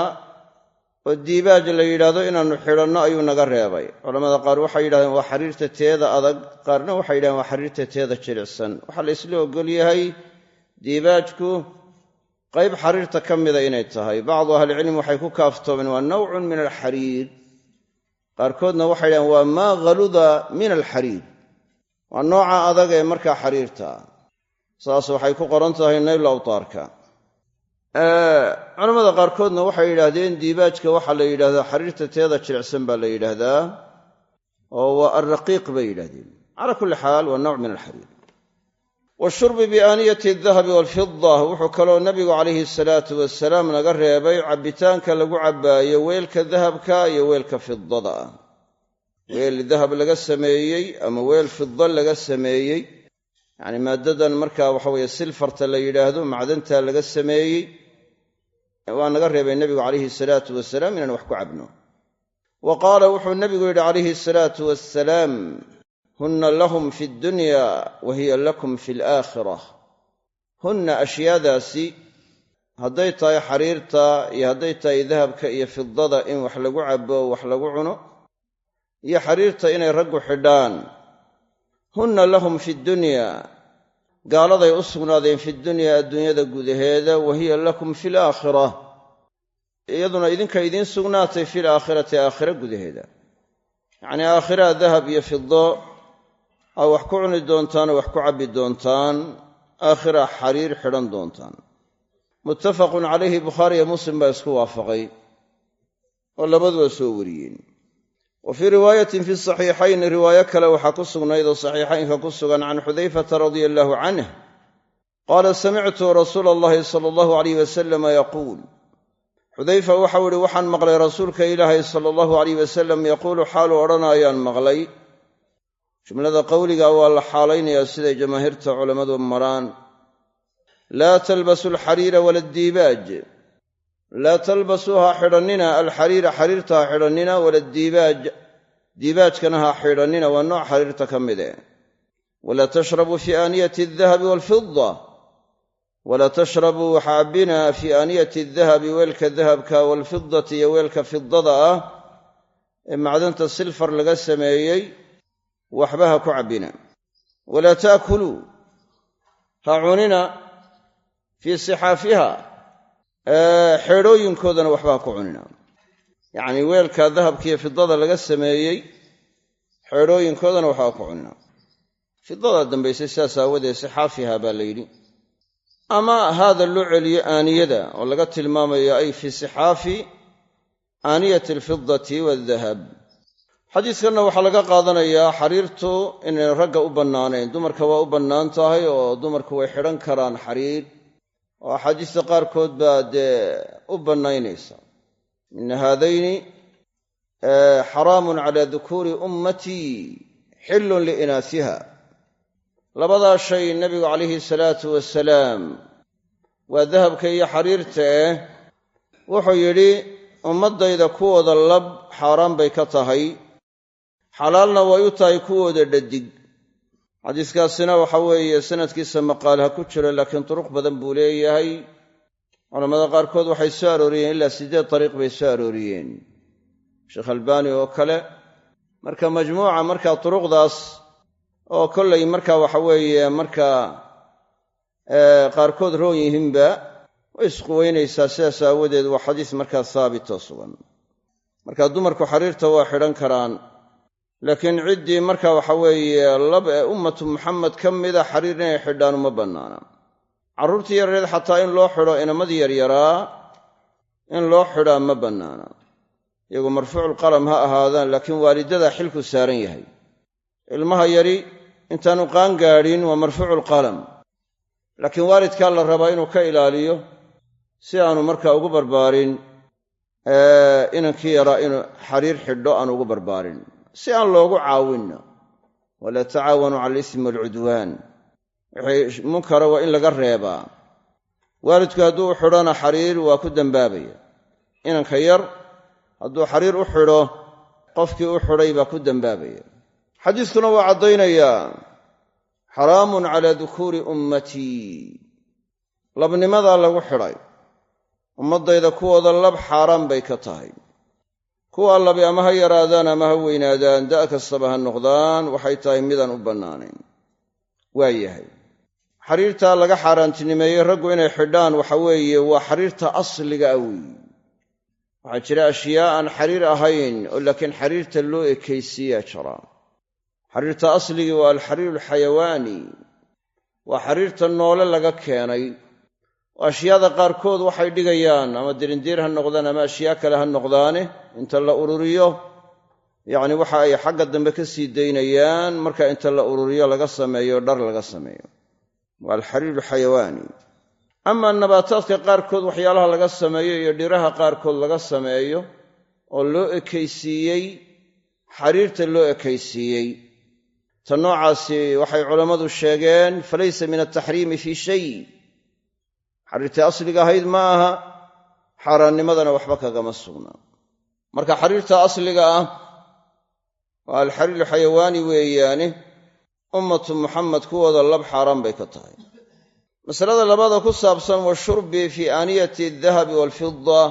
oo diibaaj la yidhaahdo inaannu xidhanno ayuu naga reebay. Culamada qaar waxay yidhahdeen waa xariirta teeda adag. Qaarna waxay yidhahdeen waa xariirta teeda jilicsan. Waxaa la isla ogol yahay diibaajku qayb xariirta ka mida inay tahay. Bacdu ahlicilmi waxay ku kaaftoomeen waa nawcun min alxariir. Qaarkoodna waxay yidhahdeen waa maa ghaluda min alxariir waa nooca adag ee markaa xariirta. Saas waxay ku qoran tahay nayl awtaarka culammada qaarkoodna waxay yidhaahdeen diibaajka waxaa la yidhahdaa xariirta teeda jilicsan baa la yidhaahdaa oo waa alraqiiq bay yidhahdeen calaa kulli xaal waa nawc min alxariir. Washurbi biaaniyati aldahabi waalfida wuxuu kaloo nabigu calayhi salaatu wasalaam naga reebay cabbitaanka lagu cabbaayo weelka dahabka iyo weelka fidada ah weel dahab laga sameeyey ama weel fida laga sameeyey. Yacni maaddadan markaa waxa weeye silfarta la yidhaahdo macdantaa laga sameeyey waa naga reebay nebigu calayhi salaatu wasalaam inaan wax ku cabno. Wa qaala wuxuu nebigu yidhi calayhi salaatu wasalaam hunna lahum fi dunya wa hiya lakum fi alaakhira hunna ashyaadaasi hadday tahay xariirta iyo hadday tahay dahabka iyo fidada in wax lagu cabbo o wax lagu cuno iyo xariirta inay raggu xidhaan. Hunna lahum fi dunya. Gaaladay u sugnaadeen fi dunya adduunyada gudaheeda wa hiya lakum fi alaakhira iyaduna idinka idiin sugnaatay fi laakhirati aakhira gudaheeda. Yacnii aakhiraha dahab iyo fido aa wax ku cuni doontaan oo wax ku cabbi doontaan aakhira xariir xidhan doontaan. Muttafaqun calayhi bukhaariyo muslim baa isku waafaqay oo labaduba soo wariyeen wa fii riwaayatin fi saxiixayn riwaayo kale waxaa ku sugnayd oo saxiixaynka ku sugan can xudayfata radia allahu canh qaala samictu rasuula allahi sala allahu alayh wasalama yaquul. Xudayfa waxau ihi waxaan maqlay rasuulka ilaahay sala allahu alayh wasalam yaquulu xaaluu odhanaayaan maqlay. Jumlada qowliga waa la xaalaynayaa siday jamaahiirta culammadu maraan. Laa talbasu alxariira wala addiibaaj laa talbasuu ha xidhannina alxariira xariirta ha xidhannina wala diibaaj diibaajkana ha xidhannina waa nooc xariirta ka mide walaa tashrabuu fii aaniyati aldahabi waalfida walaa tashrabuu waxa cabbina fii aaniyati aldahabi weelka dahabka waalfidati iyo weelka fidada ah ee macdanta silfar laga sameeyey waxba ha ku cabbina walaa taakuluu ha cunina fii sixaafiha xeedhooyinkoodana waxba ha ku cunina yacnii weelka dahabkiiyo fidada laga sameeyey xeedhooyinkoodana waxba ha ku cunina fidadaa dambaysay sidaas aawadeed sixaafiha baa la yidhi. Ama haada loo celiyo aaniyada oo laga tilmaamayo ay fii sixaafi aaniyati alfidati waaldahab xadiiskanna waxaa laga qaadanayaa xariirtu inay ragga u bannaanayn. Dumarka waa u bannaan tahay oo dumarku way xidhan karaan xariir oo axaadiista qaarkood baa dee u bannaynaysa. Mina haadayni xaraamun calaa dukuuri ummatii xillun liinaasiha. Labadaa shay nebigu calayhi salaatu wasalaam waa dahabka iyo xariirta eh wuxuu yidhi ummaddayda kuwooda lab xaaraan bay ka tahay xalaalna way u tahay kuwooda dhadig xadiiskaasina waxa weeye sanadkiisa maqaal ha ku jiro laakiin turuq badan buu leeyahay. Culammada qaarkood waxay soo arooriyeen ilaa siddeed dariiq bay soo arooriyeen. Sheekh albaani oo kale marka majmuuca markaa turuqdaas oo kollay marka waxa weeye markaa qaarkood roon yihiinba way isquweynaysaa sidaas aawadeed waa xadiis markaa haabitoo sugan. Marka dumarku xariirta waa xidhan karaan laakiin ciddii marka waxa weeye lab ee ummatu muxamed ka mida xariir inay xidhaan uma bannaana. Carruurtii yareed xataa in loo xidho inamadii yaryaraa in loo xidhaa ma bannaana. Iyagu marfuuculqalam ha ahaadaan laakiin waalidadaa xilku saaran yahay. Ilmaha yari intaanu qaan gaadhin waa marfuuculqalam laakiin waalidkaa la rabaa inuu ka ilaaliyo si aanu markaa ugu barbaarin inankii yaraa inuu xariir xidho aan ugu barbaarin si aan loogu caawinno walaa tacaawanuu cala alismi waalcudwaan wixii munkara waa in laga reebaa. Waalidku hadduu u xidhona xariir waa ku dembaabaya inanka yar hadduu xariir u xidho qofkii u xidhay baa ku dembaabaya xadiiskuna waa caddaynayaa xaraamun calaa dukuuri ummatii labnimadaa lagu xidhay ummaddayda kuwooda lab xaaraan bay ka tahay kuwa labi ama ha yaraadaan ama ha weynaadaan da' kastaba ha noqdaan waxay tahay midaan u bannaanayn. Waa yahay xariirtaa laga xaaraantinimeeyey raggu inay xidhaan waxa weeye waa xariirta asliga ah weeye waxaa jira ashyaa aan xariir ahayn oo laakiin xariirta loo ekaysiiyaa jira. Xariirta asligii waa alxariiru alxayawaani waa xariirta noole laga keenay oo ashyaada qaarkood waxay dhigayaan ama dirindiir ha noqdaan ama ashyaa kale ha noqdaane inta la ururiyo yacni waxa ay xagga dambe ka sii daynayaan marka inta la ururiyo laga sameeyo dhar laga sameeyo. Waa alxariiru xayawaani. Ama nabaataadka qaarkood waxyaalaha laga sameeyo iyo dhiraha qaarkood laga sameeyo oo loo ekaysiiyey xariirta loo ekaysiiyey. Ta noocaasi waxay culammadu sheegeen falaysa min altaxriimi fii shay xariirtii asliga ahayd ma aha xaaraannimadana waxba kagama sugnaa marka xariirta asliga ah waa alxariiru xayawaani weeyaane ummatu muxamed kuwooda lab xaaraan bay ka tahay. Masalada labada ku saabsan wa shurbi fii aaniyati aldahabi waalfida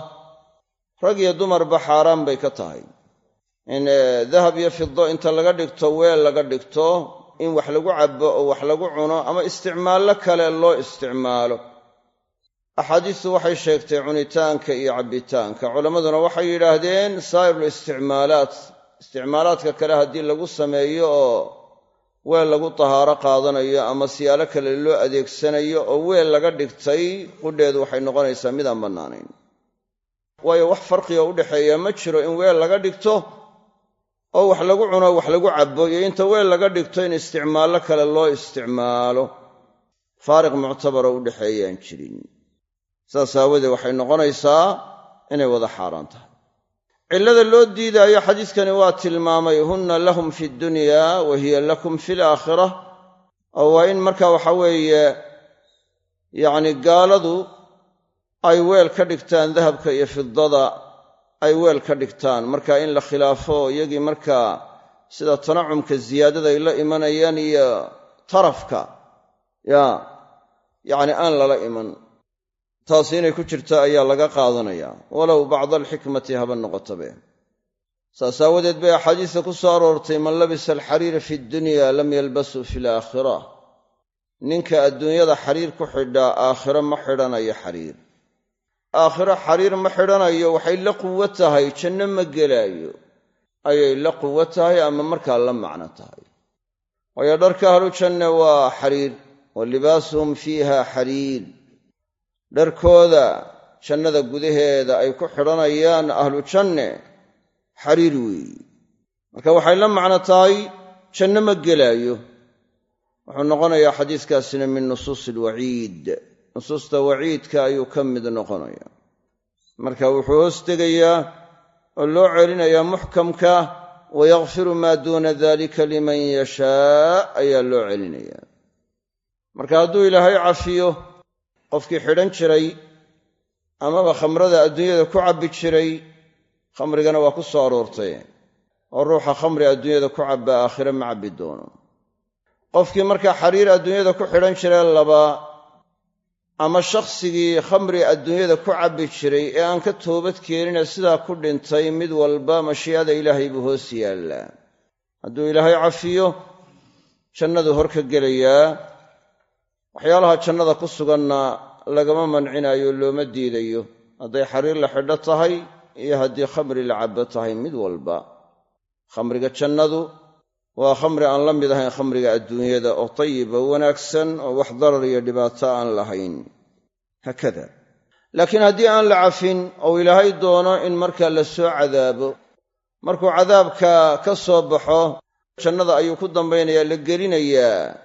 rag iyo dumarba xaaraan bay ka tahay. In dahab iyo fido inta laga dhigto weel laga dhigto in wax lagu cabbo oo wax lagu cuno ama isticmaallo kale loo isticmaalo axaadiistu waxay sheegtay cunitaanka iyo cabbitaanka. Culammaduna waxay yidhaahdeen saa'irul isticmaalaat isticmaalaadka kale haddii lagu sameeyo oo weel lagu tahaaro qaadanayo ama siyaalo kale loo adeegsanayo oo weel laga dhigtay qudheedu waxay noqonaysaa midaan bannaanayn. Waayo wax farqiga u dhexeeya ma jiro in weel laga dhigto oo wax lagu cuno wax lagu cabbo iyo inta weel laga dhigto in isticmaallo kale loo isticmaalo. Faariq muctabaroo u dhexeeyaan jirin saas aawadeed waxay noqonaysaa inay wada xaaraan tahay. Cillada loo diidaayo xadiiskani waa tilmaamay hunna lahum fi dunya wa hiya lakum fi laakhira oo waa in marka waxa weeye yacni gaaladu ay weel ka dhigtaan dahabka iyo fidada ay weel ka dhigtaan. Marka in la khilaafo iyagii markaa sida tanacumka ziyaadada ay la imanayaan iyo tarafka yaa yacni aan lala iman taasi inay ku jirta ayaa laga qaadanaya. Walow bacda alxikmati haba noqotabe. Saas aawadeed bay axaadiista ku soo aroortay man labisa alxariira fi dunya lam yalbasu fi alaakhira ninka adduunyada xariir ku xidhaa aakhiro ma xidhanayo xariir. Aakhiro xariir ma xidhanayo waxay la quwo tahay janno ma gelaayo. Ayay la quwo tahay ama markaa la macno tahay? Waayo dharka ahlu janne waa xariir wa libaasuhum fiiha xariir dharkooda jannada gudaheeda ay ku xidhanayaan ahlu janne xariir weeyi. Marka waxay la macno tahay janno ma gelaayo. Wuxuu noqonayaa xadiiskaasina min nusuusi alwaciid nusuusta waciidka ayuu ka mid noqonaya marka wuxuu hoos tegayaa oo loo celinayaa muxkamka wayakfiru maa duuna dalika liman yashaa ayaa loo celinayaa. Marka hadduu ilaahay cafiyo qofkii xidhan jiray amaba khamrada adduunyada ku cabbi jiray khamrigana waa ku soo aroortay. oo ruuxa khamri adduunyada ku cabba aakhire ma cabbi doono. qofkii markaa xariir adduunyada ku xidhan jiray laba ama shakhsigii khamri adduunyada ku cabbi jiray ee aan ka toobad keenina sidaa ku dhintay mid walba mashii'ada ilaahay buu hoos yaallaa. Hadduu ilaahay cafiyo jannadu hor ka gelayaa waxyaalaha jannada ku suganna lagama mancinaayo looma diidayo. Hadday xariir la xidho tahay iyo haddii khamri la cabbo tahay mid walba. Khamriga jannadu waa khamri aan la mid ahayn khamriga adduunyada oo tayiba wanaagsan oo wax darar iyo dhibaato aan lahayn. Haakada laakiin haddii aan la cafin ou ilaahay doono in markaa la soo cadaabo markuu cadaabka ka soo baxo jannada ayuu ku dambaynayaa la gelinayaa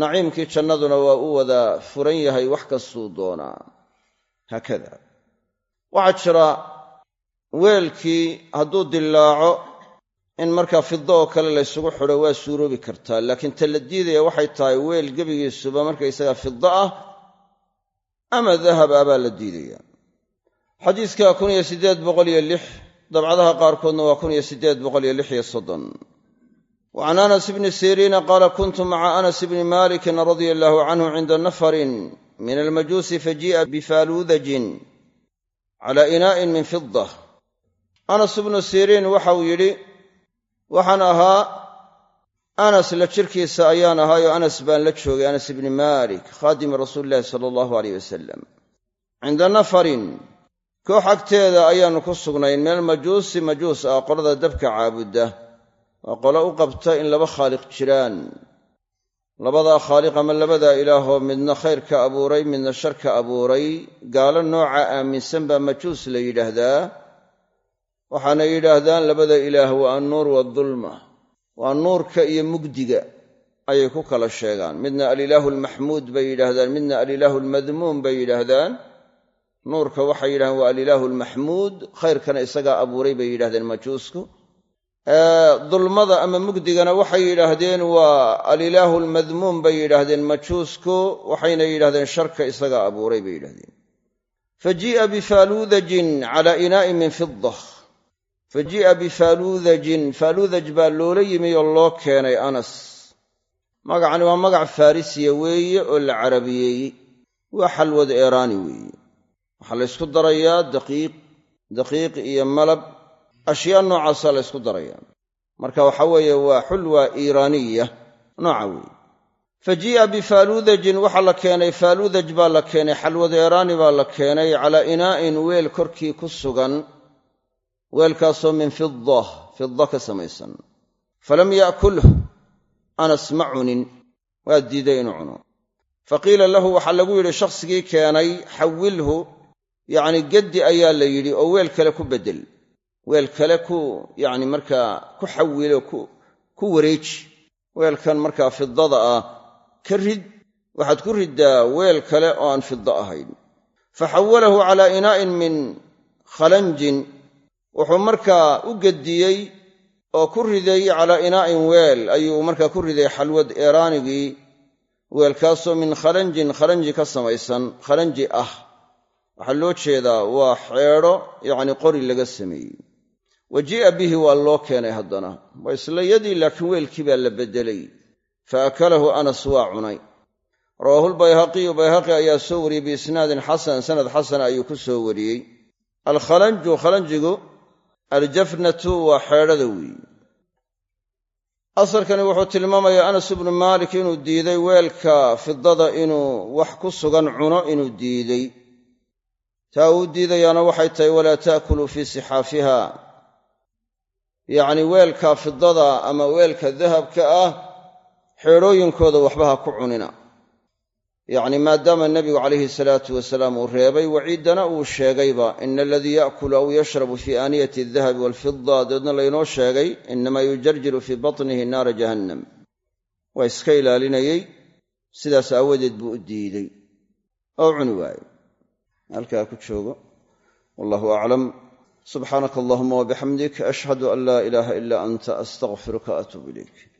naciimkii jannaduna waa u wada furan yahay wax kastuu doonaa. Haakada. Waxaa jira weelkii hadduu dillaaco in markaa fiddo oo kale laysugu xidho waa suuroobi kartaa. Laakiin ta la diidaya waxay tahay weel gebigiisuba markaysaga fiddo ah ama dahab ah baa la diidaya. Xadiiska dabcadaha qaarkoodna waa kun iyo siddeed boqol iyo lix iyo soddon wa can anas bni siriina qaala kuntu maca anas bni malikin radia allahu canhu cinda nafarin min almajuusi fajii'a bifaaluudajin cala inaa'in min fidda anas bnu siriin waxau yidhi waxaan ahaa anas la jirkiisa ayaan ahaayoo anas baan la joogay anas ibni malik khaadimi rasuuli illahi sala allahu aleyh wasalam cinda nafarin koox agteeda ayaannu ku sugnayn meel majuusi majuus ah qolada dabka caabudda waa qolo u qabta in laba khaaliq jiraan. Labadaa khaaliq ama labadaa ilaahoo midna khayr ka abuuray midna shar ka abuuray. Gaalo nooca aaminsan baa majuus la yidhaahdaa. Waxaana yidhaahdaan labada ilaah waa annuur waadulma waa nuurka iyo mugdiga ayay ku kala sheegaan. Midna alilaahu almaxmuud bay yidhaahdaan midna alilaahu almadmuum bay yidhaahdaan. Nuurka waxay yidhahdeen waa alilaahu almaxmuud khayrkana isagaa abuuray bay yidhahdeen majuusku dulmada ama mugdigana waxay yidhaahdeen waa alilaahu almadmuum bay yidhaahdeen majuusku waxayna yidhahdeen sharka isagaa abuuray bay yidhahdeen fajii'a bifaaluudajin cala inaa'in min fida fajii'a bifaaluudajin faaluudaj baa loola yimi oo loo keenay anas. Magacani waa magac farrisiya weeye oo la carabiyeeyey waa xalwad eeraani weeye. Waxaa la ysku darayaa daqiiq daqiiq iyo malab ashyaa noocaasaa la ysku darayaa marka waxa weeye waa xulwa iiraaniya nooca weeye. Fajii'a bifaaluudajin waxaa la keenay faaluudaj baa la keenay xalwad eeraani baa la keenay calaa inaa'in weel korkii ku sugan weelkaasoo min fida fida ka samaysan. Falam ya'kulh anas ma cunin waa diiday inuu cuno. Faqiila lahu waxaa lagu yidhi shakhsigii keenay xawilhu yacni geddi ayaa la yidhi oo weel kale ku beddel weel kale ku yacni markaa ku xawilo ku wareeji. Weelkan markaa fidada ah ka rid waxaad ku riddaa weel kale oo aan fida ahayn. Faxawalahu calaa inaa'in min khalanjin. Wuxuu markaa u gediyey oo ku riday calaa inaa'in weel ayuu markaa ku riday xalwad eeraanigii weelkaasoo min khalanjin khalanji ka samaysan khalanji ah. Waxaa loo jeedaa waa xeedho yacni qori laga sameeyey wa jii'a bihi waa loo keenay haddana. Waa isla yadii laakiin weelkii baa la beddelay fa akalahu anas waa cunay. Rawaahu lbayhaqiyu bayhaqi ayaa soo wariyey biisnaadin xasan sanad xasana ayuu ku soo wariyey. Alkhalanju khalanjigu aljafnatu waa xeedhada weeye asalkani wuxuu tilmaamayaa anas ibnu maalik inuu diiday weelka fidada inuu wax ku sugan cuno inuu diiday. Taa uu diidayaana waxay tahay walaa ta'kuluu fii sixaafiha yacni weelka fidada ama weelka dahabka ah xeedhooyinkooda waxba ha ku cunina. Yacni maadaama nebigu calayhi salaatu wasalaam uu reebay waciiddana uu sheegayba ina aladii yaakulu aw yashrabu fii aaniyati aldahabi waalfida dabeedna laynoo sheegay inamaa yujarjiru fii batnihi naara jahannam. Waa iska ilaalinayey sidaas aawadeed buu u diiday. Oo cuni waayey halkaa ku joogo. Wallahu aclam subxaanaka allahuma wabixamdik ashhadu an laa ilaaha ila anta astaqfiruka atuub ilayk